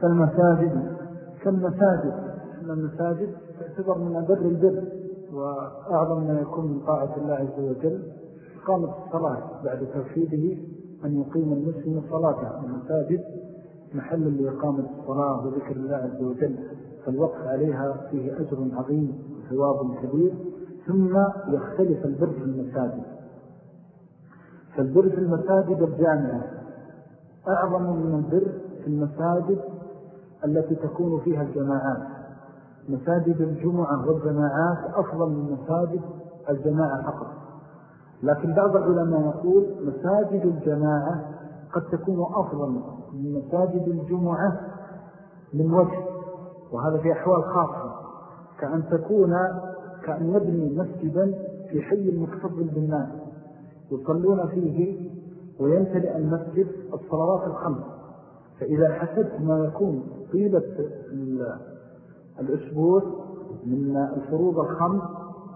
Speaker 1: كالمساجد كالمساجد إن المساجد تعتبر من أبر البر وأعظم ما يكون من طاعة الله عز وجل. قامت الصلاة بعد توحيده أن يقيم المسلم صلاته المساجد محل لإقامة الصلاة وذكر الله عز وجل فالوقف عليها فيه أجر عظيم وثواب كبير ثم يختلف البر في المساجد. فالبر في المساجد الجامعة أعظم من البر في المساجد التي تكون فيها الجماعات. مساجد الجمعة والجماعات أفضل من مساجد الجماعة فقط. لكن بعض العلماء يقول مساجد الجماعة قد تكون أفضل من مساجد الجمعة من وجه وهذا في أحوال خاصة. كأن تكون كأن يبني مسجدا في حي مكتظل بالناس يصلون فيه ويمتلئ المسجد الصلوات الخمس. فإذا حسبت ما يكون طيلة الأسبوع من الفروض الخمس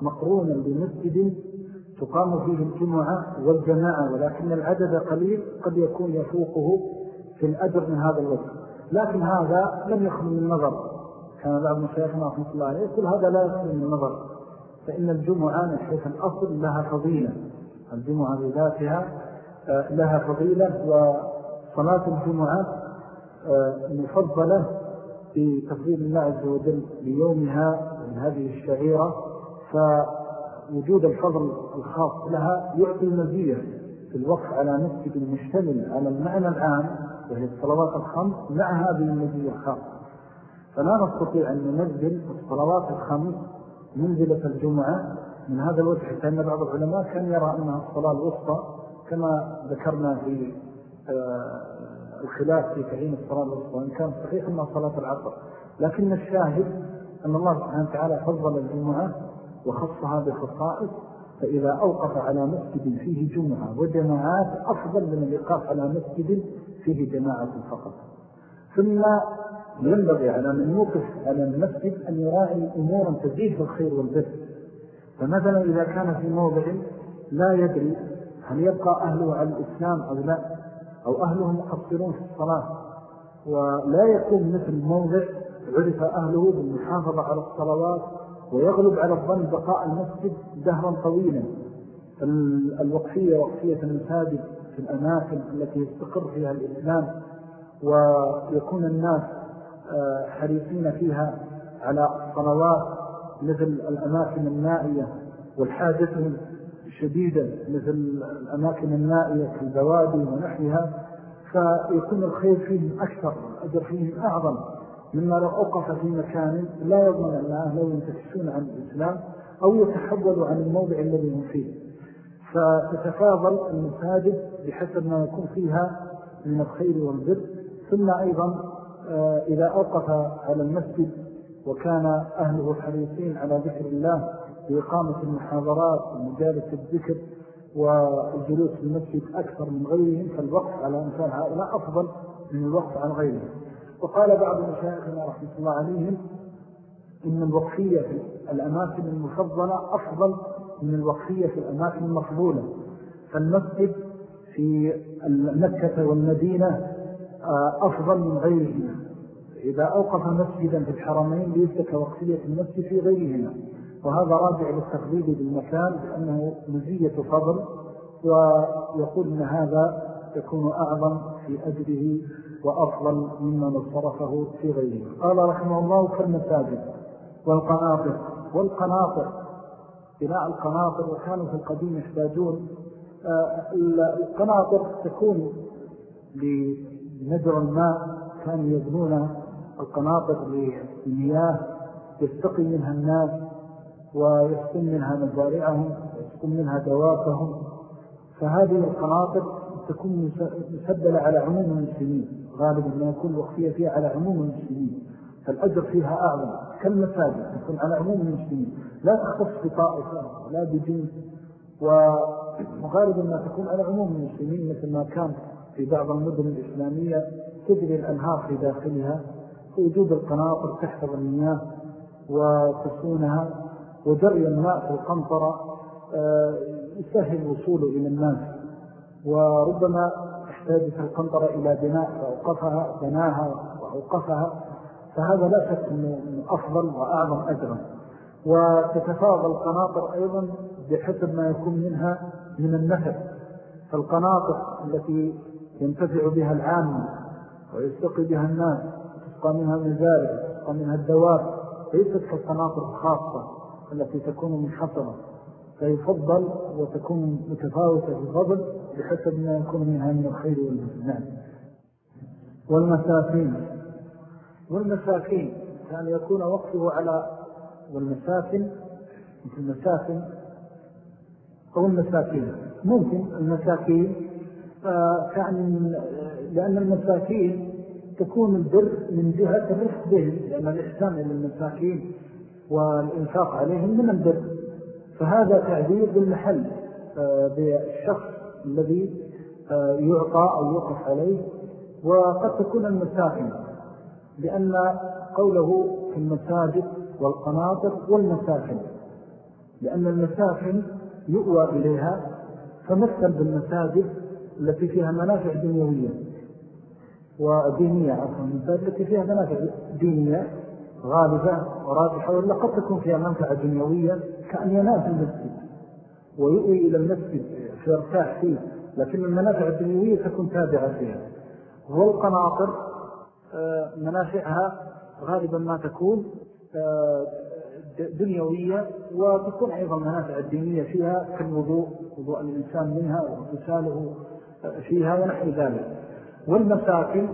Speaker 1: مقرونا بمسجد تقام فيه الجمعة والجماعة ولكن العدد قليل قد يكون يفوقه في الأجر من هذا الوجه. لكن هذا لم يخل من النظر كان بعض مشايخنا رحمة الله عليه يقول هذا لا يخل من النظر فإن الجمعة حيث الأصل لها فضيلة. الجمعة بذاتها آه، لها فضيلة وصلاة الجمعة آه، مفضلة بتفضيل الله عز وجل ليومها من هذه الشعيرة فوجود الفضل الخاص لها يعطي المزية في الوقف على مسجد مشتمل على المعنى العام وهي الصلوات الخمس مع هذه المزية الخاصة. فلا نستطيع أن ننزل الصلوات الخمس منزلة الجمعة من هذا الوجه أن بعض العلماء كان يرى أنها الصلاة الوسطى كما ذكرنا في آه، الخلاف في تعيين الصلاة الوسطى وإن كان صحيح أنها صلاة العصر. لكن الشاهد أن الله سبحانه وتعالى فضل الجمعة وخصها بخصائص فإذا أوقف على مسجد فيه جمعة وجماعات أفضل من الإيقاف على مسجد فيه جماعة فقط. ثم ينبغي على من يوقف على المسجد أن يراعي أمورا تزيد الخير والبر. فمثلا إذا كان في موضع لا يدري هل يبقى أهله على الإسلام أو لا أو أهلهم مقصرون في الصلاة ولا يكون مثل موضع عرف أهله بالمحافظة على الصلوات ويغلب على الظن بقاء المسجد دهرا طويلا. الوقفية وقفية المساجد في الأماكن التي يستقر فيها الإسلام ويكون الناس آه، حريصين فيها على الصلوات مثل الأماكن النائية والحاجة شديدة مثل الأماكن النائية في البوادي ونحوها. فيكون الخير فيهم أكثر الأجر فيهم أعظم. مما لو أوقف في مكان لا يضمن أن أهله ينتكسون عن الإسلام أو يتحولوا عن الموضع الذي هم فيه. فتتفاضل المساجد بحسب ما يكون فيها من الخير والبر. ثم أيضا آه، إذا أوقف على المسجد وكان أهله حريصين على ذكر الله بإقامة المحاضرات ومجالس الذكر والجلوس في المسجد أكثر من غيرهم فالوقف على أمثال هؤلاء أفضل من الوقف عن غيرهم. وقال بعض مشايخنا رحمة الله عليهم إن الوقفية في الأماكن المفضلة أفضل من الوقفية في الأماكن المفضولة فالمسجد في مكة والمدينة آه، أفضل من غيرهما. إذا أوقف مسجدا في الحرمين ليس كوقفية المسجد في غيرهما. وهذا راجع للتقليد بالمكان لأنه مزية فضل ويقول أن هذا يكون أعظم في أجره وأفضل مما نصرفه في غيره. قال رحمه الله كالمساجد والقناطر. والقناطر بناء القناطر وكانوا في القديم يحتاجون آه، القناطر تكون لنجر الماء. كانوا يبنون القناطر للمياه يستقي منها الناس ويسكن منها مزارعهم ويسكن منها دواتهم فهذه القناطر تكون مسبلة على عموم المسلمين. غالبا ما يكون وقفية فيها على عموم المسلمين فالأجر فيها أعظم كالمساجد تكون على عموم المسلمين. لا تختص بطائفة ولا بجنس وغالبا ما تكون على عموم المسلمين مثل ما كان في بعض المدن الإسلامية تجري الأنهار في داخلها وجود القناطر تحفظ المياه وتسونها وجري الماء في القنطرة آه، يسهل وصوله إلى الناس. وربما احتاجت القنطرة إلى بناء فأوقفها بناها وأوقفها. فهذا لا شك أنه أفضل وأعظم أجرا. وتتفاضل القناطر أيضا بحسب ما يكون منها من النفع فالقناطر التي ينتفع بها العام ويستقي بها الناس وتسقى منها المزارع وتسقى منها الدواب ليست كالقناطر الخاصة التي تكون منحصرة. فيفضل وتكون متفاوتة في الفضل بحسب ما يكون منها من الخير والبسنان نعم. والمساكين. والمساكين كان يكون وقفه على والمساكن مثل المساكن أو المساكين. ممكن المساكين آه، كان لأن المساكين تكون البر من جهة الرفق بهم لأن الإحسان إلى المساكين والإنفاق عليهم من البر. فهذا تعبير بالمحل آه، بالشخص الذي آه، يعطى أو يوقف عليه. وقد تكون المساكن لأن قوله في المساجد والقناطر والمساكن لأن المساكن يؤوى إليها. فمثل بالمساجد التي فيها منافع دنيوية ودينية عفوا المساجد التي فيها منافع دينية غالبة وراجحة ولا قد تكون فيها منفعة دنيوية. كأن ينام في المسجد. ويؤوي إلى المسجد فيرتاح فيه لكن المنافع الدنيوية تكون تابعة فيها. والقناطر آه، منافعها غالبا ما تكون آه، دنيوية وتكون أيضا منافع الدينية فيها كالوضوء وضوء الإنسان منها واغتساله فيها ونحو ذلك. والمساكن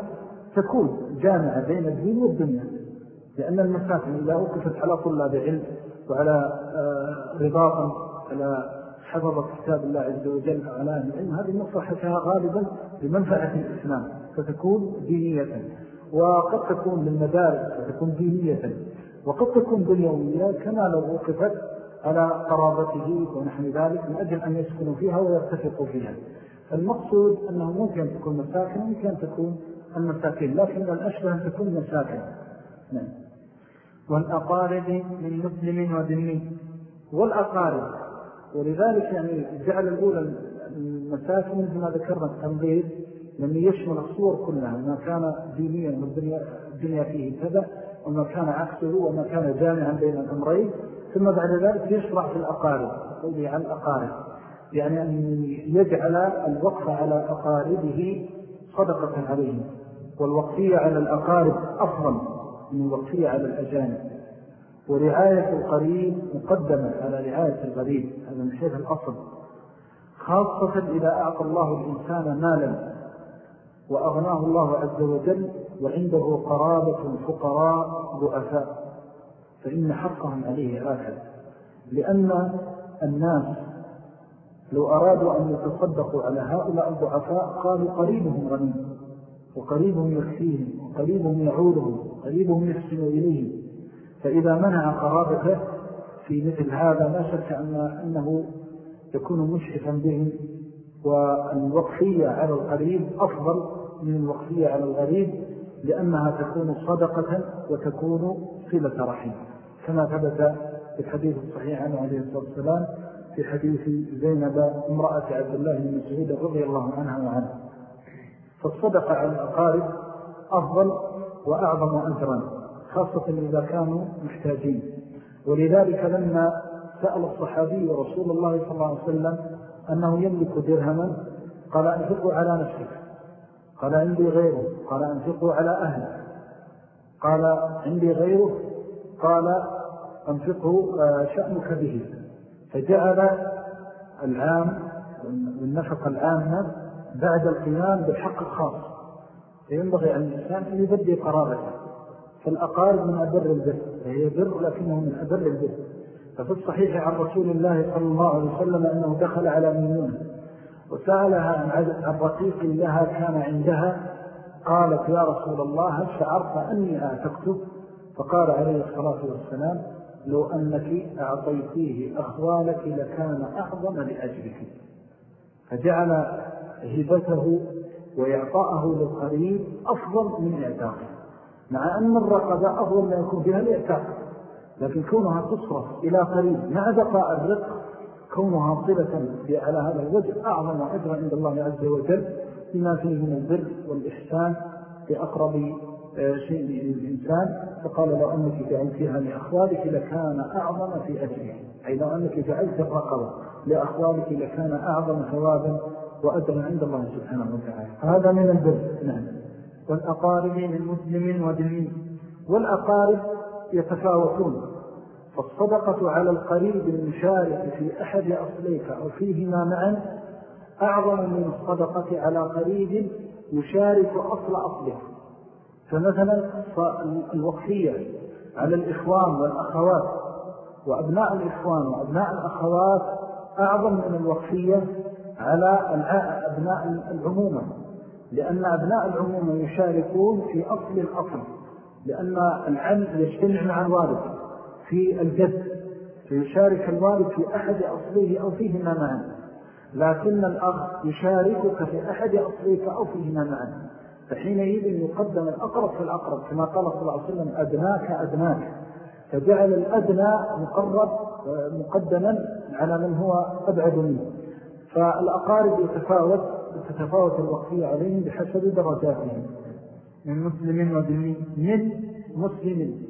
Speaker 1: تكون جامعة بين الدين والدنيا لأن المساكن إذا وقفت على طلاب علم وعلى آه، رباطا على حفظ كتاب الله عز وجل على العلم. هذه مصلحتها غالبا لمنفعة الإسلام فتكون دينية وقد تكون للمدارس فتكون دينية. وقد تكون دنيوية كما لو وقفت على قرابته ونحن ذلك من أجل أن يسكنوا فيها ويرتفقوا فيها. المقصود أنه ممكن أن تكون مساكن ممكن أن تكون المساكن لكن الأشبه أن تكون مساكن.
Speaker 2: نعم. والأقارب من مسلم وذمي
Speaker 1: والأقارب. ولذلك يعني جعل الأولى المساكن مثل ما ذكرنا التنظير لأنه يشمل الصور كلها ما كان دينيا والدنيا فيه كذا وما كان عكسه وما كان جامعا بين الأمرين. ثم بعد ذلك يشرع في الأقارب قوله عن الأقارب. يعني أن يجعل الوقف على أقاربه صدقة عليهم والوقفية على الأقارب أفضل. الوقفية على الأجانب. ورعاية القريب مقدمة على رعاية الغريب هذا من حيث الأصل. خاصة إذا أعطى الله الإنسان مالا وأغناه الله عز وجل وعنده قرابة فقراء ضعفاء فإن حقهم عليه آخر. لأن الناس لو أرادوا أن يتصدقوا على هؤلاء الضعفاء قالوا قريبهم غني. وقريبهم يكفيهم وقريبهم يعودهم وقريبهم يحسن إليهم. فإذا منع قرابته في مثل هذا لا شك أنه يكون مشرفا بهم والوقفية على القريب أفضل من الوقفية على الغريب لأنها تكون صدقة وتكون صلة رحيم كما ثبت في الحديث الصحيح عنه عليه الصلاة والسلام في حديث زينب امرأة عبد الله بن مسعود رضي الله عنها وعنه. فالصدقة على الأقارب أفضل وأعظم أجرا خاصة إذا كانوا محتاجين. ولذلك لما سأل الصحابي رسول الله صلى الله عليه وسلم أنه يملك درهما قال أنفقوا على نفسك. قال عندي غيره. قال أنفقوا على أهل قال عندي غيره. قال أنفقه آه، شأنك به. فجعل العام والنفقة العامة بعد القيام بالحق الخاص. فينبغي عن الإنسان أن يبدي قرابته فالأقارب من أبر البر فهي بر لكنه من أبر البر. ففي الصحيح عن رسول الله صلى الله عليه وسلم أنه دخل على ميمونة وسألها عن رقيق لها كان عندها قالت يا رسول الله هل شعرت أني أعتقت فقال عليه الصلاة والسلام لو أنك أعطيتيه أخوالك لكان أعظم لأجلك. فجعل هبته وإعطاءه للقريب أفضل من إعتاقه مع أن الرقبة أفضل ما يكون فيها الإعتاق لكن كونها تصرف إلى قريب مع بقاء الرق كونها صلة على هذا الوجه أعظم أجر عند الله عز وجل بما فيه من البر والإحسان لأقرب آه، شيء للإنسان. فقال لو أنك جعلتها لأخوالك لكان أعظم في أجره أي لو أنك جعلت الرقبة لأخوالك لكان أعظم ثوابا وأجرا عند الله سبحانه وتعالى. هذا من البر. نعم.
Speaker 2: والأقارب من مسلم ودمي
Speaker 1: والأقارب يتفاوتون. فالصدقة على القريب المشارك في أحد أصليك أو فيهما معا أعظم من الصدقة على قريب يشارك أصل أصلك فمثلا الوقفية على الإخوان والأخوات. وأبناء الإخوان وأبناء الأخوات أعظم من الوقفية على أبناء العمومة لأن أبناء العمومة يشاركون في أصل الأصل لأن العم يجتمع مع الوالد في الجد فيشارك الوالد في أحد أصليه أو فيهما معا لكن الأخ يشاركك في أحد أصليك أو فيهما معا. فحينئذ يقدم الأقرب في الأقرب كما قال صلى الله عليه وسلم أدناك أدناك فجعل الأدنى مقرب مقدما على من هو أبعد منه. فالأقارب يتفاوت تتفاوت الوقفية عليهم بحسب درجاتهم.
Speaker 2: من مسلم وذمي
Speaker 1: من مسلم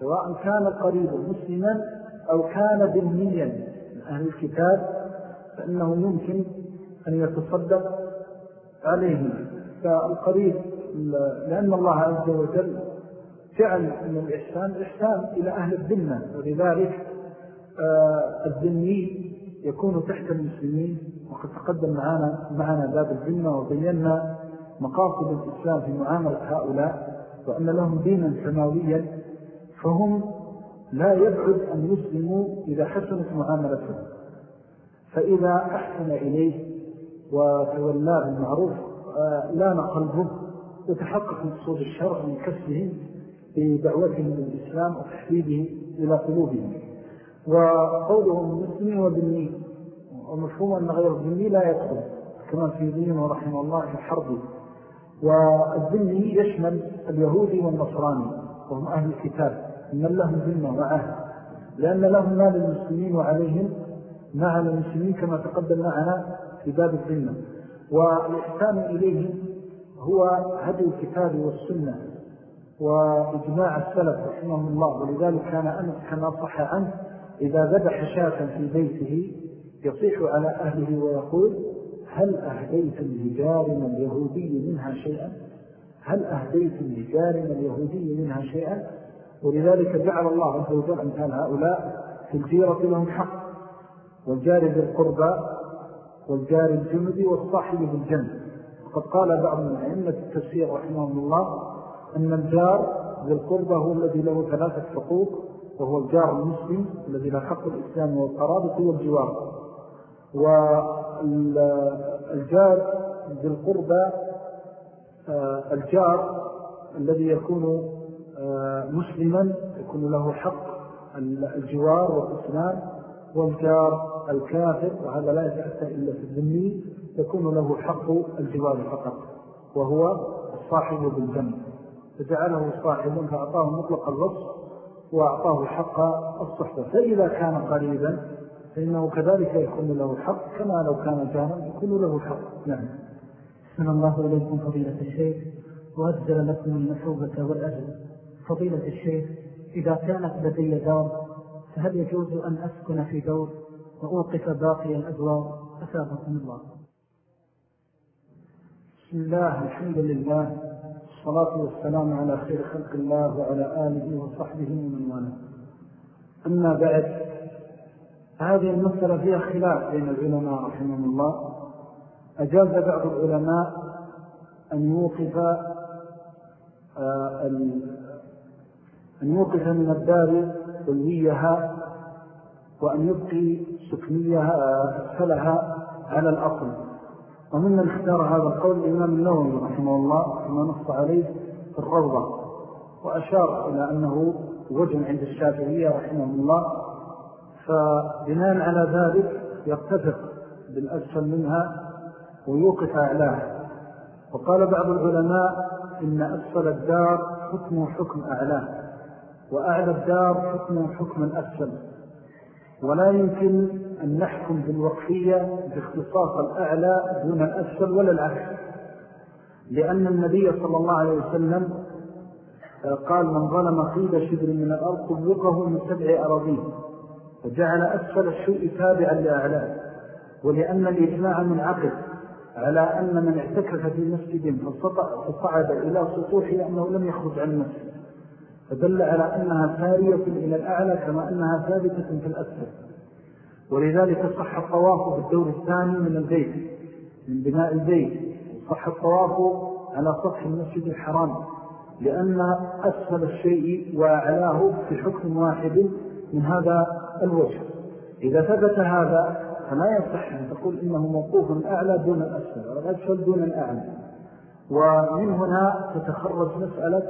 Speaker 1: سواء كان القريب مسلما أو كان ذميا من أهل الكتاب فإنه يمكن أن يتصدق عليهم. فالقريب لأن الله عز وجل جعل من الإحسان إحسان إلى أهل الذمة. ولذلك آه، الذمي يكون تحت المسلمين وقد تقدم معنا, معنا باب الذمة وبينا مقاصد الإسلام في معاملة هؤلاء وأن لهم دينا سماويا فهم لا يبعد أن يسلموا إذا حسنت معاملتهم. فإذا أحسن إليه وتولاه المعروف آه، لأن قلبه وتحقق مقصود الشرع من كسبه بدعوتهم للإسلام وتحديده إلى قلوبهم. وقولهم مسلم وبني ومفهوم أن غير الذني لا يدخل كما في دين رحمه الله في الحرب والذني يشمل اليهودي والنصراني وهم أهل الكتاب. من لهم ذنة وعهد. لأن لهم مال المسلمين وعليهم مع المسلمين كما تقدم معنا في باب الذنة والإحسان إليهم هو هدي الكتاب والسنة وإجماع السلف رحمه الله. ولذلك كان أنس كما صح عنه إذا ذبح شاة في بيته يصيح على أهله ويقول هل أهديت لجارنا اليهودي منها شيئا؟ هل أهديت لجارنا اليهودي منها شيئا؟ ولذلك جعل الله عز وجل أمثال هؤلاء في الجيرة لهم حق والجار ذي القربى والجار الجمد والصاحب بالجنب وقد قال بعض من أئمة التفسير رحمه الله أن الجار ذي القربى هو الذي له ثلاثة حقوق وهو الجار المسلم الذي له حق الإسلام والقرابة والجوار والجار ذي القربى آه، الجار الذي يكون آه، مسلما يكون له حق الجوار والإسلام والجار الكافر وهذا لا يتأتى إلا في الذني يكون له حق الجوار فقط وهو الصاحب بالجنب فجعله صاحبا فأعطاه مطلق الوصف وأعطاه حق الصحبة. فإذا كان قريبا فإنه كذلك يكون له حق كما لو كان جارا يكون له حق نعم.
Speaker 2: سن الله إليكم فضيلة الشيخ وأجزل لكم المحوبة والأجل فضيلة الشيخ إذا كانت لدي دار فهل يجوز أن أسكن في دور وأوقف باقي الأدوار؟ أسابقكم الله.
Speaker 1: بسم الله الحمد لله. الصلاة والسلام على خير خلق الله وعلى آله وصحبه ومن والاه. أما بعد هذه المسألة فيها خلاف بين العلماء رحمه الله. أجاز بعض العلماء أن يوقف آه، أن يوقف من الدار علويها وأن يبقي سكنيها أسفلها على الأصل. وممن اختار هذا القول الإمام النووي رحمه الله. كما نص عليه في الروضة وأشار إلى أنه وجه عند الشافعية رحمه الله فبناء على ذلك يتفق بالأسفل منها ويوقف أعلاه. وقال بعض العلماء إن أسفل الدار حكم حكم أعلاه وأعلى الدار حكم حكم الأسفل. ولا يمكن أن نحكم بالوقفية باختصاص الأعلى دون الأسفل ولا العكس. لأن النبي صلى الله عليه وسلم قال من ظلم قيد شبر من الأرض طبقه من سبع أراضين وجعل أسفل الشيء تابعا لأعلاه ولأن الإجماع منعقد على أن من اعتكف في مسجد فصعد إلى سطوحه أنه لم يخرج عن المسجد فدل على أنها سارية إلى الأعلى كما أنها ثابتة في الأسفل. ولذلك صح الطواف بالدور الثاني من البيت من بناء البيت. صح الطواف على سطح المسجد الحرام لأن أسفل الشيء وأعلاه في حكم واحد من هذا الوجه. إذا ثبت هذا فلا يصح أن تقول إنه موقوف الأعلى دون الأسفل والأسفل دون الأعلى. ومن هنا تتخرج مسألة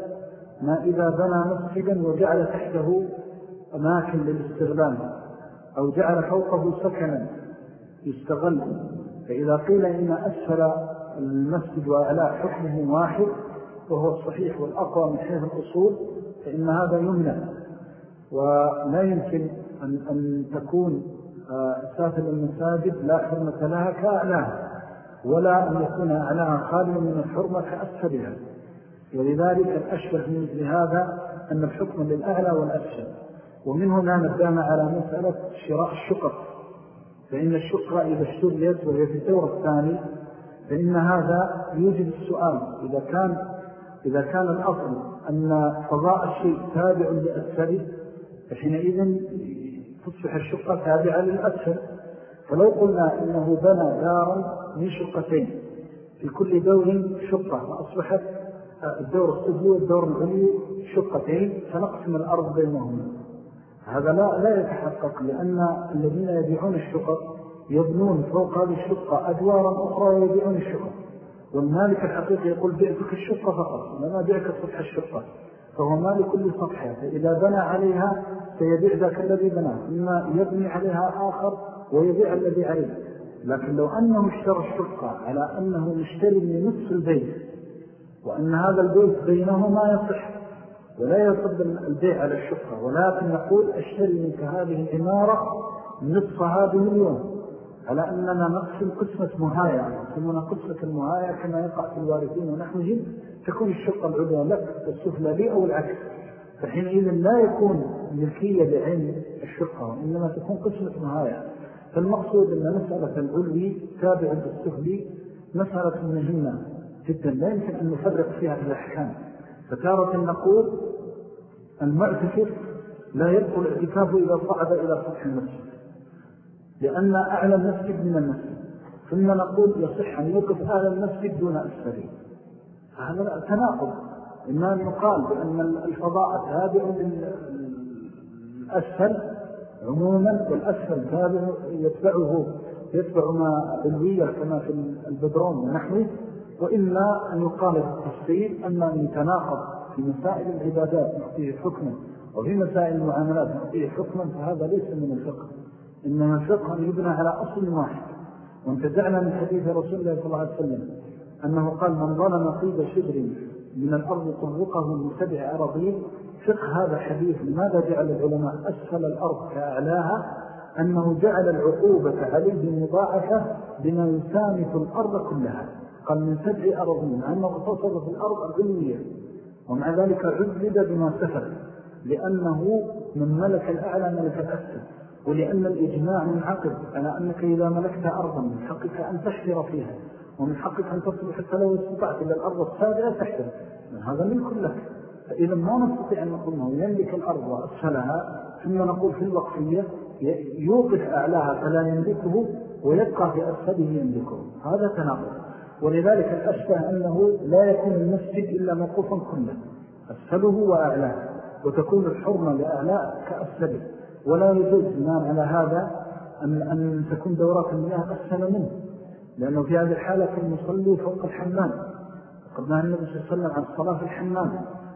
Speaker 1: ما إذا بنى مسجدا وجعل تحته أماكن للاستغلال أو جعل فوقه سكنا يستغل. فإذا قيل إن أسفل المسجد وأعلى حكمه واحد وهو الصحيح والأقوى من حيث الأصول فإن هذا يمنع. ولا يمكن أن, أن تكون آه، سافل المساجد لا حرمة لها كأعلاها ولا أن يكون أعلاها خاليا من الحرمة كأسفلها. ولذلك الأشبه من هذا أن الحكم للأعلى والأسفل ومن هنا نبدأنا على مسألة شراء الشقق. فإن الشقة إذا اشتريت وهي في الدور الثاني فإن هذا يوجد السؤال. إذا كان, إذا كان الأصل أن فضاء الشيء تابع لأسفله فحينئذ تصبح الشقة تابعة للأسفل فلو قلنا إنه بنى دارا من شقتين في كل دور شقة فأصبحت الدور السفلي والدور العلي شقتين فنقسم الأرض بينهما. هذا لا, لا يتحقق لأن الذين يبيعون الشقق يبنون فوق هذه الشقة أدوارا أخرى ويبيعون الشقق والمالك الحقيقي يقول بيعتك الشقة فقط لما بيعك سطح الشقة. فهو مالك كل سطحة فإذا بنى عليها سيبيع ذاك الذي بناه إما يبني عليها آخر ويبيع الذي عليه. لكن لو أنه اشترى الشقة على أنه مشتري من نصف البيت وأن هذا البيت بينهما يصح ولا يصد البيع على الشقة ولكن نقول أشتري منك هذه العمارة نصفها بمليون على أننا نقسم قسمة مهاية نقسمنا قسمة المهاية كما يقع في الوارثين ونحوهم تكون الشقة العليا لك والسفلى لي أو العكس. فحينئذ لا يكون ملكية بعين الشقة وإنما تكون قسمة مهاية فالمقصود أن مسألة العلوي تابع بالسفلي مسألة مهمة جدا لا يمكن أن نفرق فيها الأحكام. فتارة نقول المعتكف لا يدخل اعتكافه إذا صعد إلى سطح المسجد. لأن أعلى المسجد من المسجد. ثم نقول يصح أن يوقف أعلى المسجد دون أسفله فهذا تناقض إما أن يقال بأن الفضاء تابع للأسفل عموما والأسفل تابع يتبعه يتبع ما بالوية كما في البدروم ونحوه. وإلا أن يقال بالتفصيل أن يتناقض في مسائل العبادات نعطيه حكما وفي مسائل المعاملات نعطيه حكما فهذا ليس من الفقه. إنما الفقه يبنى على أصل واحد وانتزعنا من حديث رسول الله صلى الله عليه وسلم أنه قال من ظلم طيب شبر من الأرض طرقه من سبع أراضين. فقه هذا حديث لماذا جعل العلماء أسفل الأرض كأعلاها؟ أنه جعل العقوبة عليه مضاعفة بما يسامف الأرض كلها. قال من سبع أراضين أنه اقتصد في الأرض العلمية ومع ذلك عذب بما سفر لأنه من ملك الأعلى ملك الأسفل. ولأن الإجماع منعقد على أنك إذا ملكت أرضا من حقك أن تحفر فيها ومن حقك أن تصل حتى لو استطعت إلى الأرض السابعة تحفر هذا ملك لك. فإذا ما نستطيع أن نقول أنه يملك الأرض وأسفلها ثم نقول في الوقفية يوقف أعلاها فلا يملكه ويبقى في أسفله يملكه. هذا تناقض. ولذلك الأشبه أنه لا يكون المسجد إلا موقوفا كله. أسفله وأعلاه. وتكون الحرمة لأعلاء كأسفله ولا يجوز بناء على هذا أن, أن تكون دورات المياه أسهل منه. لأنه في هذه الحالة كان يصلي فوق الحمام. قد نهى النبي صلى الله عليه وسلم عن الصلاة في الحمام.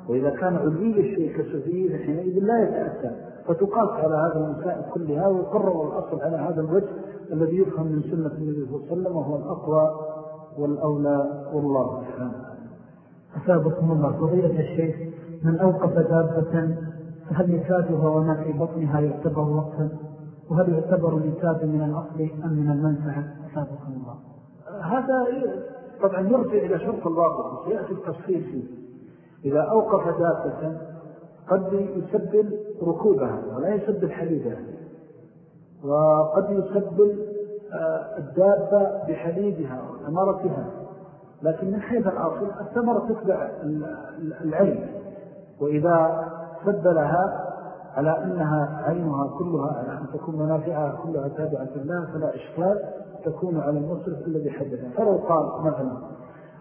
Speaker 1: وإذا كان علوي الشيء كسفيه حينئذ لا يتأثر. فتقاس على هذا المسائل كلها ويقرر الأصل على هذا الوجه الذي يفهم من سنة النبي صلى الله عليه وسلم وهو الأقوى والأولى والله
Speaker 2: أسابقكم الله. فضيلة الشيخ من أوقف دابة فهل نتاجها وما في بطنها يعتبر وقتا؟ وهل يعتبر نتاج من الأصل أم من المنفعة؟ أسابقكم الله.
Speaker 1: هذا طبعا يرجع إلى شرط الواقع سيأتي التفصيل فيه. إذا أوقف دابة قد يسبب ركوبها ولا يسبب حليبها وقد يسبب آه، الدابة بحليبها وثمرتها لكن من حيث الأصل الثمرة تتبع العين. وإذا سبلها على أنها عينها كلها على أن تكون منافعها كلها تابعة لله فلا إشكال تكون على المصرف الذي حدثها. فلو قال مثلا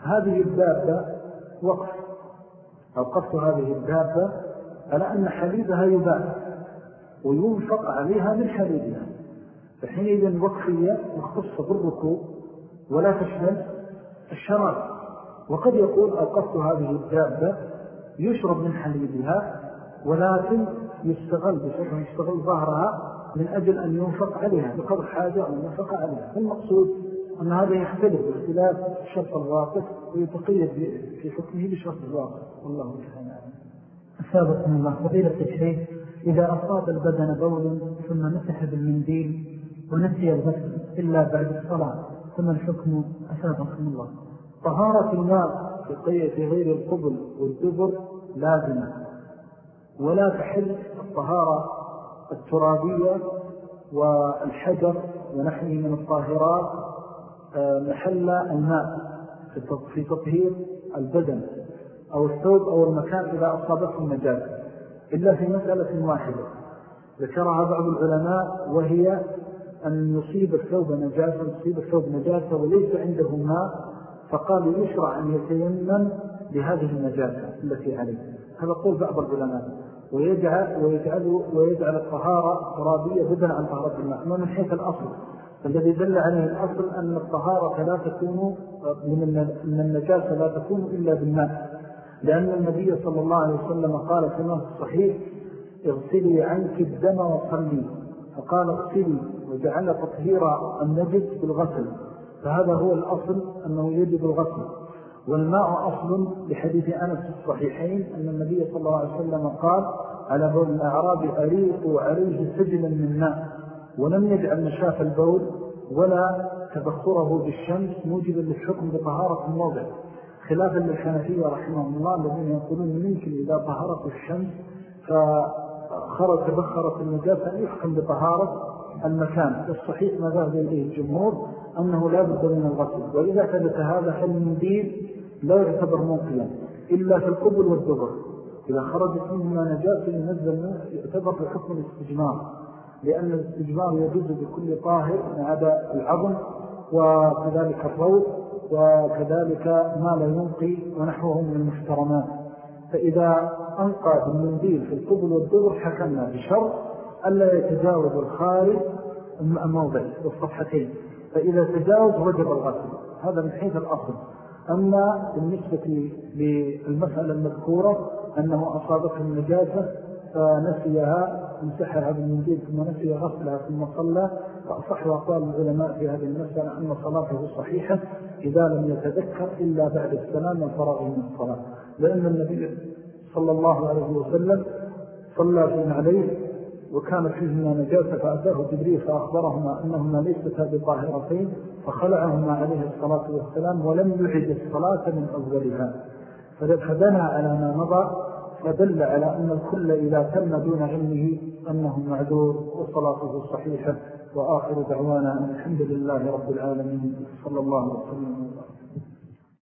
Speaker 1: هذه الدابة وقف أوقفت هذه الدابة على أن حليبها يباع وينفق عليها من حليبها فحينئذ الوقفية مختصة بالركوب ولا تشمل الشراب. وقد يقول أوقفت هذه الدابة يشرب من حليبها ولكن يستغل بشكل يستغل ظهرها من أجل أن ينفق عليها بقدر حاجة أن ينفق عليها. فالمقصود أن هذا يختلف باختلاف الشرط الواقف ويتقيد في حكمه بشرط الواقف. والله تعالى
Speaker 2: أسابق من الله فضيلة الشيخ إذا أصاب البدن بول ثم مسح بالمنديل ونسي الغسل إلا بعد الصلاة ثم الحكم؟ أسابقكم الله.
Speaker 1: طهارة الماء في غير القبل والدبر لازمة. ولا تحل الطهارة الترابية والحجر ونحن من الطاهرات آه، محل الماء في تطهير البدن أو الثوب أو المكان إذا أصابته النجاة إلا في مسألة واحدة. ذكرها بعض العلماء وهي أن يصيب الثوب نجاسة يصيب الثوب نجاسة وليس عنده ماء فقال يشرع أن يتيمم بهذه النجاسة التي عليه. هذا قول بعض العلماء ويجعل, ويجعل, ويجعل الطهارة الترابية بدلا عن طهارة الماء ما من حيث الأصل. الذي دل عليه الأصل أن الطهارة لا تكون من النجاسة لا تكون إلا بالماء. لأن النبي صلى الله عليه وسلم قال في نص الصحيح اغسلي عنك الدم وصلي. فقال اغسلي وجعل تطهير النجس بالغسل. فهذا هو الأصل أنه يجب الغسل. والماء أصل لحديث أنس الصحيحين أن النبي صلى الله عليه وسلم قال على بول الأعراب أريقوا عليه سجلا من ماء ولم يجعل مشاف البول ولا تبخره بالشمس موجبا للحكم بطهارة الموضع خلافا للحنفية رحمه الله الذين يقولون يمكن إذا طهرت الشمس فخرج تبخرت أن يحكم بطهارة المكان. والصحيح ما ذهب إليه الجمهور أنه لا بد من الغسل. وإذا ثبت هذا فالمنديل لا يعتبر موقيا إلا في القبل والدبر. إذا خرجت منهما نجاسة ينزل يعتبر بحكم الاستجمار. لأن الاستجمار يجوز بكل طاهر ما عدا العظم وكذلك الروض وكذلك ما لا ينقي ونحوه من المحترمات. فإذا أنقى بالمنديل في القبل والدبر حكمنا بشرط ألا يتجاوز الخارج الموضع والصفحتين. فإذا تجاوز وجب الغسل. هذا من حيث الأصل. أما بالنسبة للمسألة المذكورة أنه أصابته النجاسة فنسيها مسحها بالمنجيل ثم نسي غسلها ثم صلى فأصح أقوال العلماء في هذه المسألة أن صلاته صحيحة إذا لم يتذكر إلا بعد السلام والفراغ من الصلاة لأن النبي صلى الله عليه وسلم صلى في عليه وكان فيهما نجاسة فأتاه جبريل فأخبرهما أنهما ليستا بطاهرتين فخلعهما عليه الصلاة والسلام ولم يعد الصلاة من أولها. فبنى على ما مضى فدل على أن الكل إذا تم دون علمه أنه معذور وصلاته صحيحة وآخر دعوانا الحمد لله رب العالمين صلى الله عليه وسلم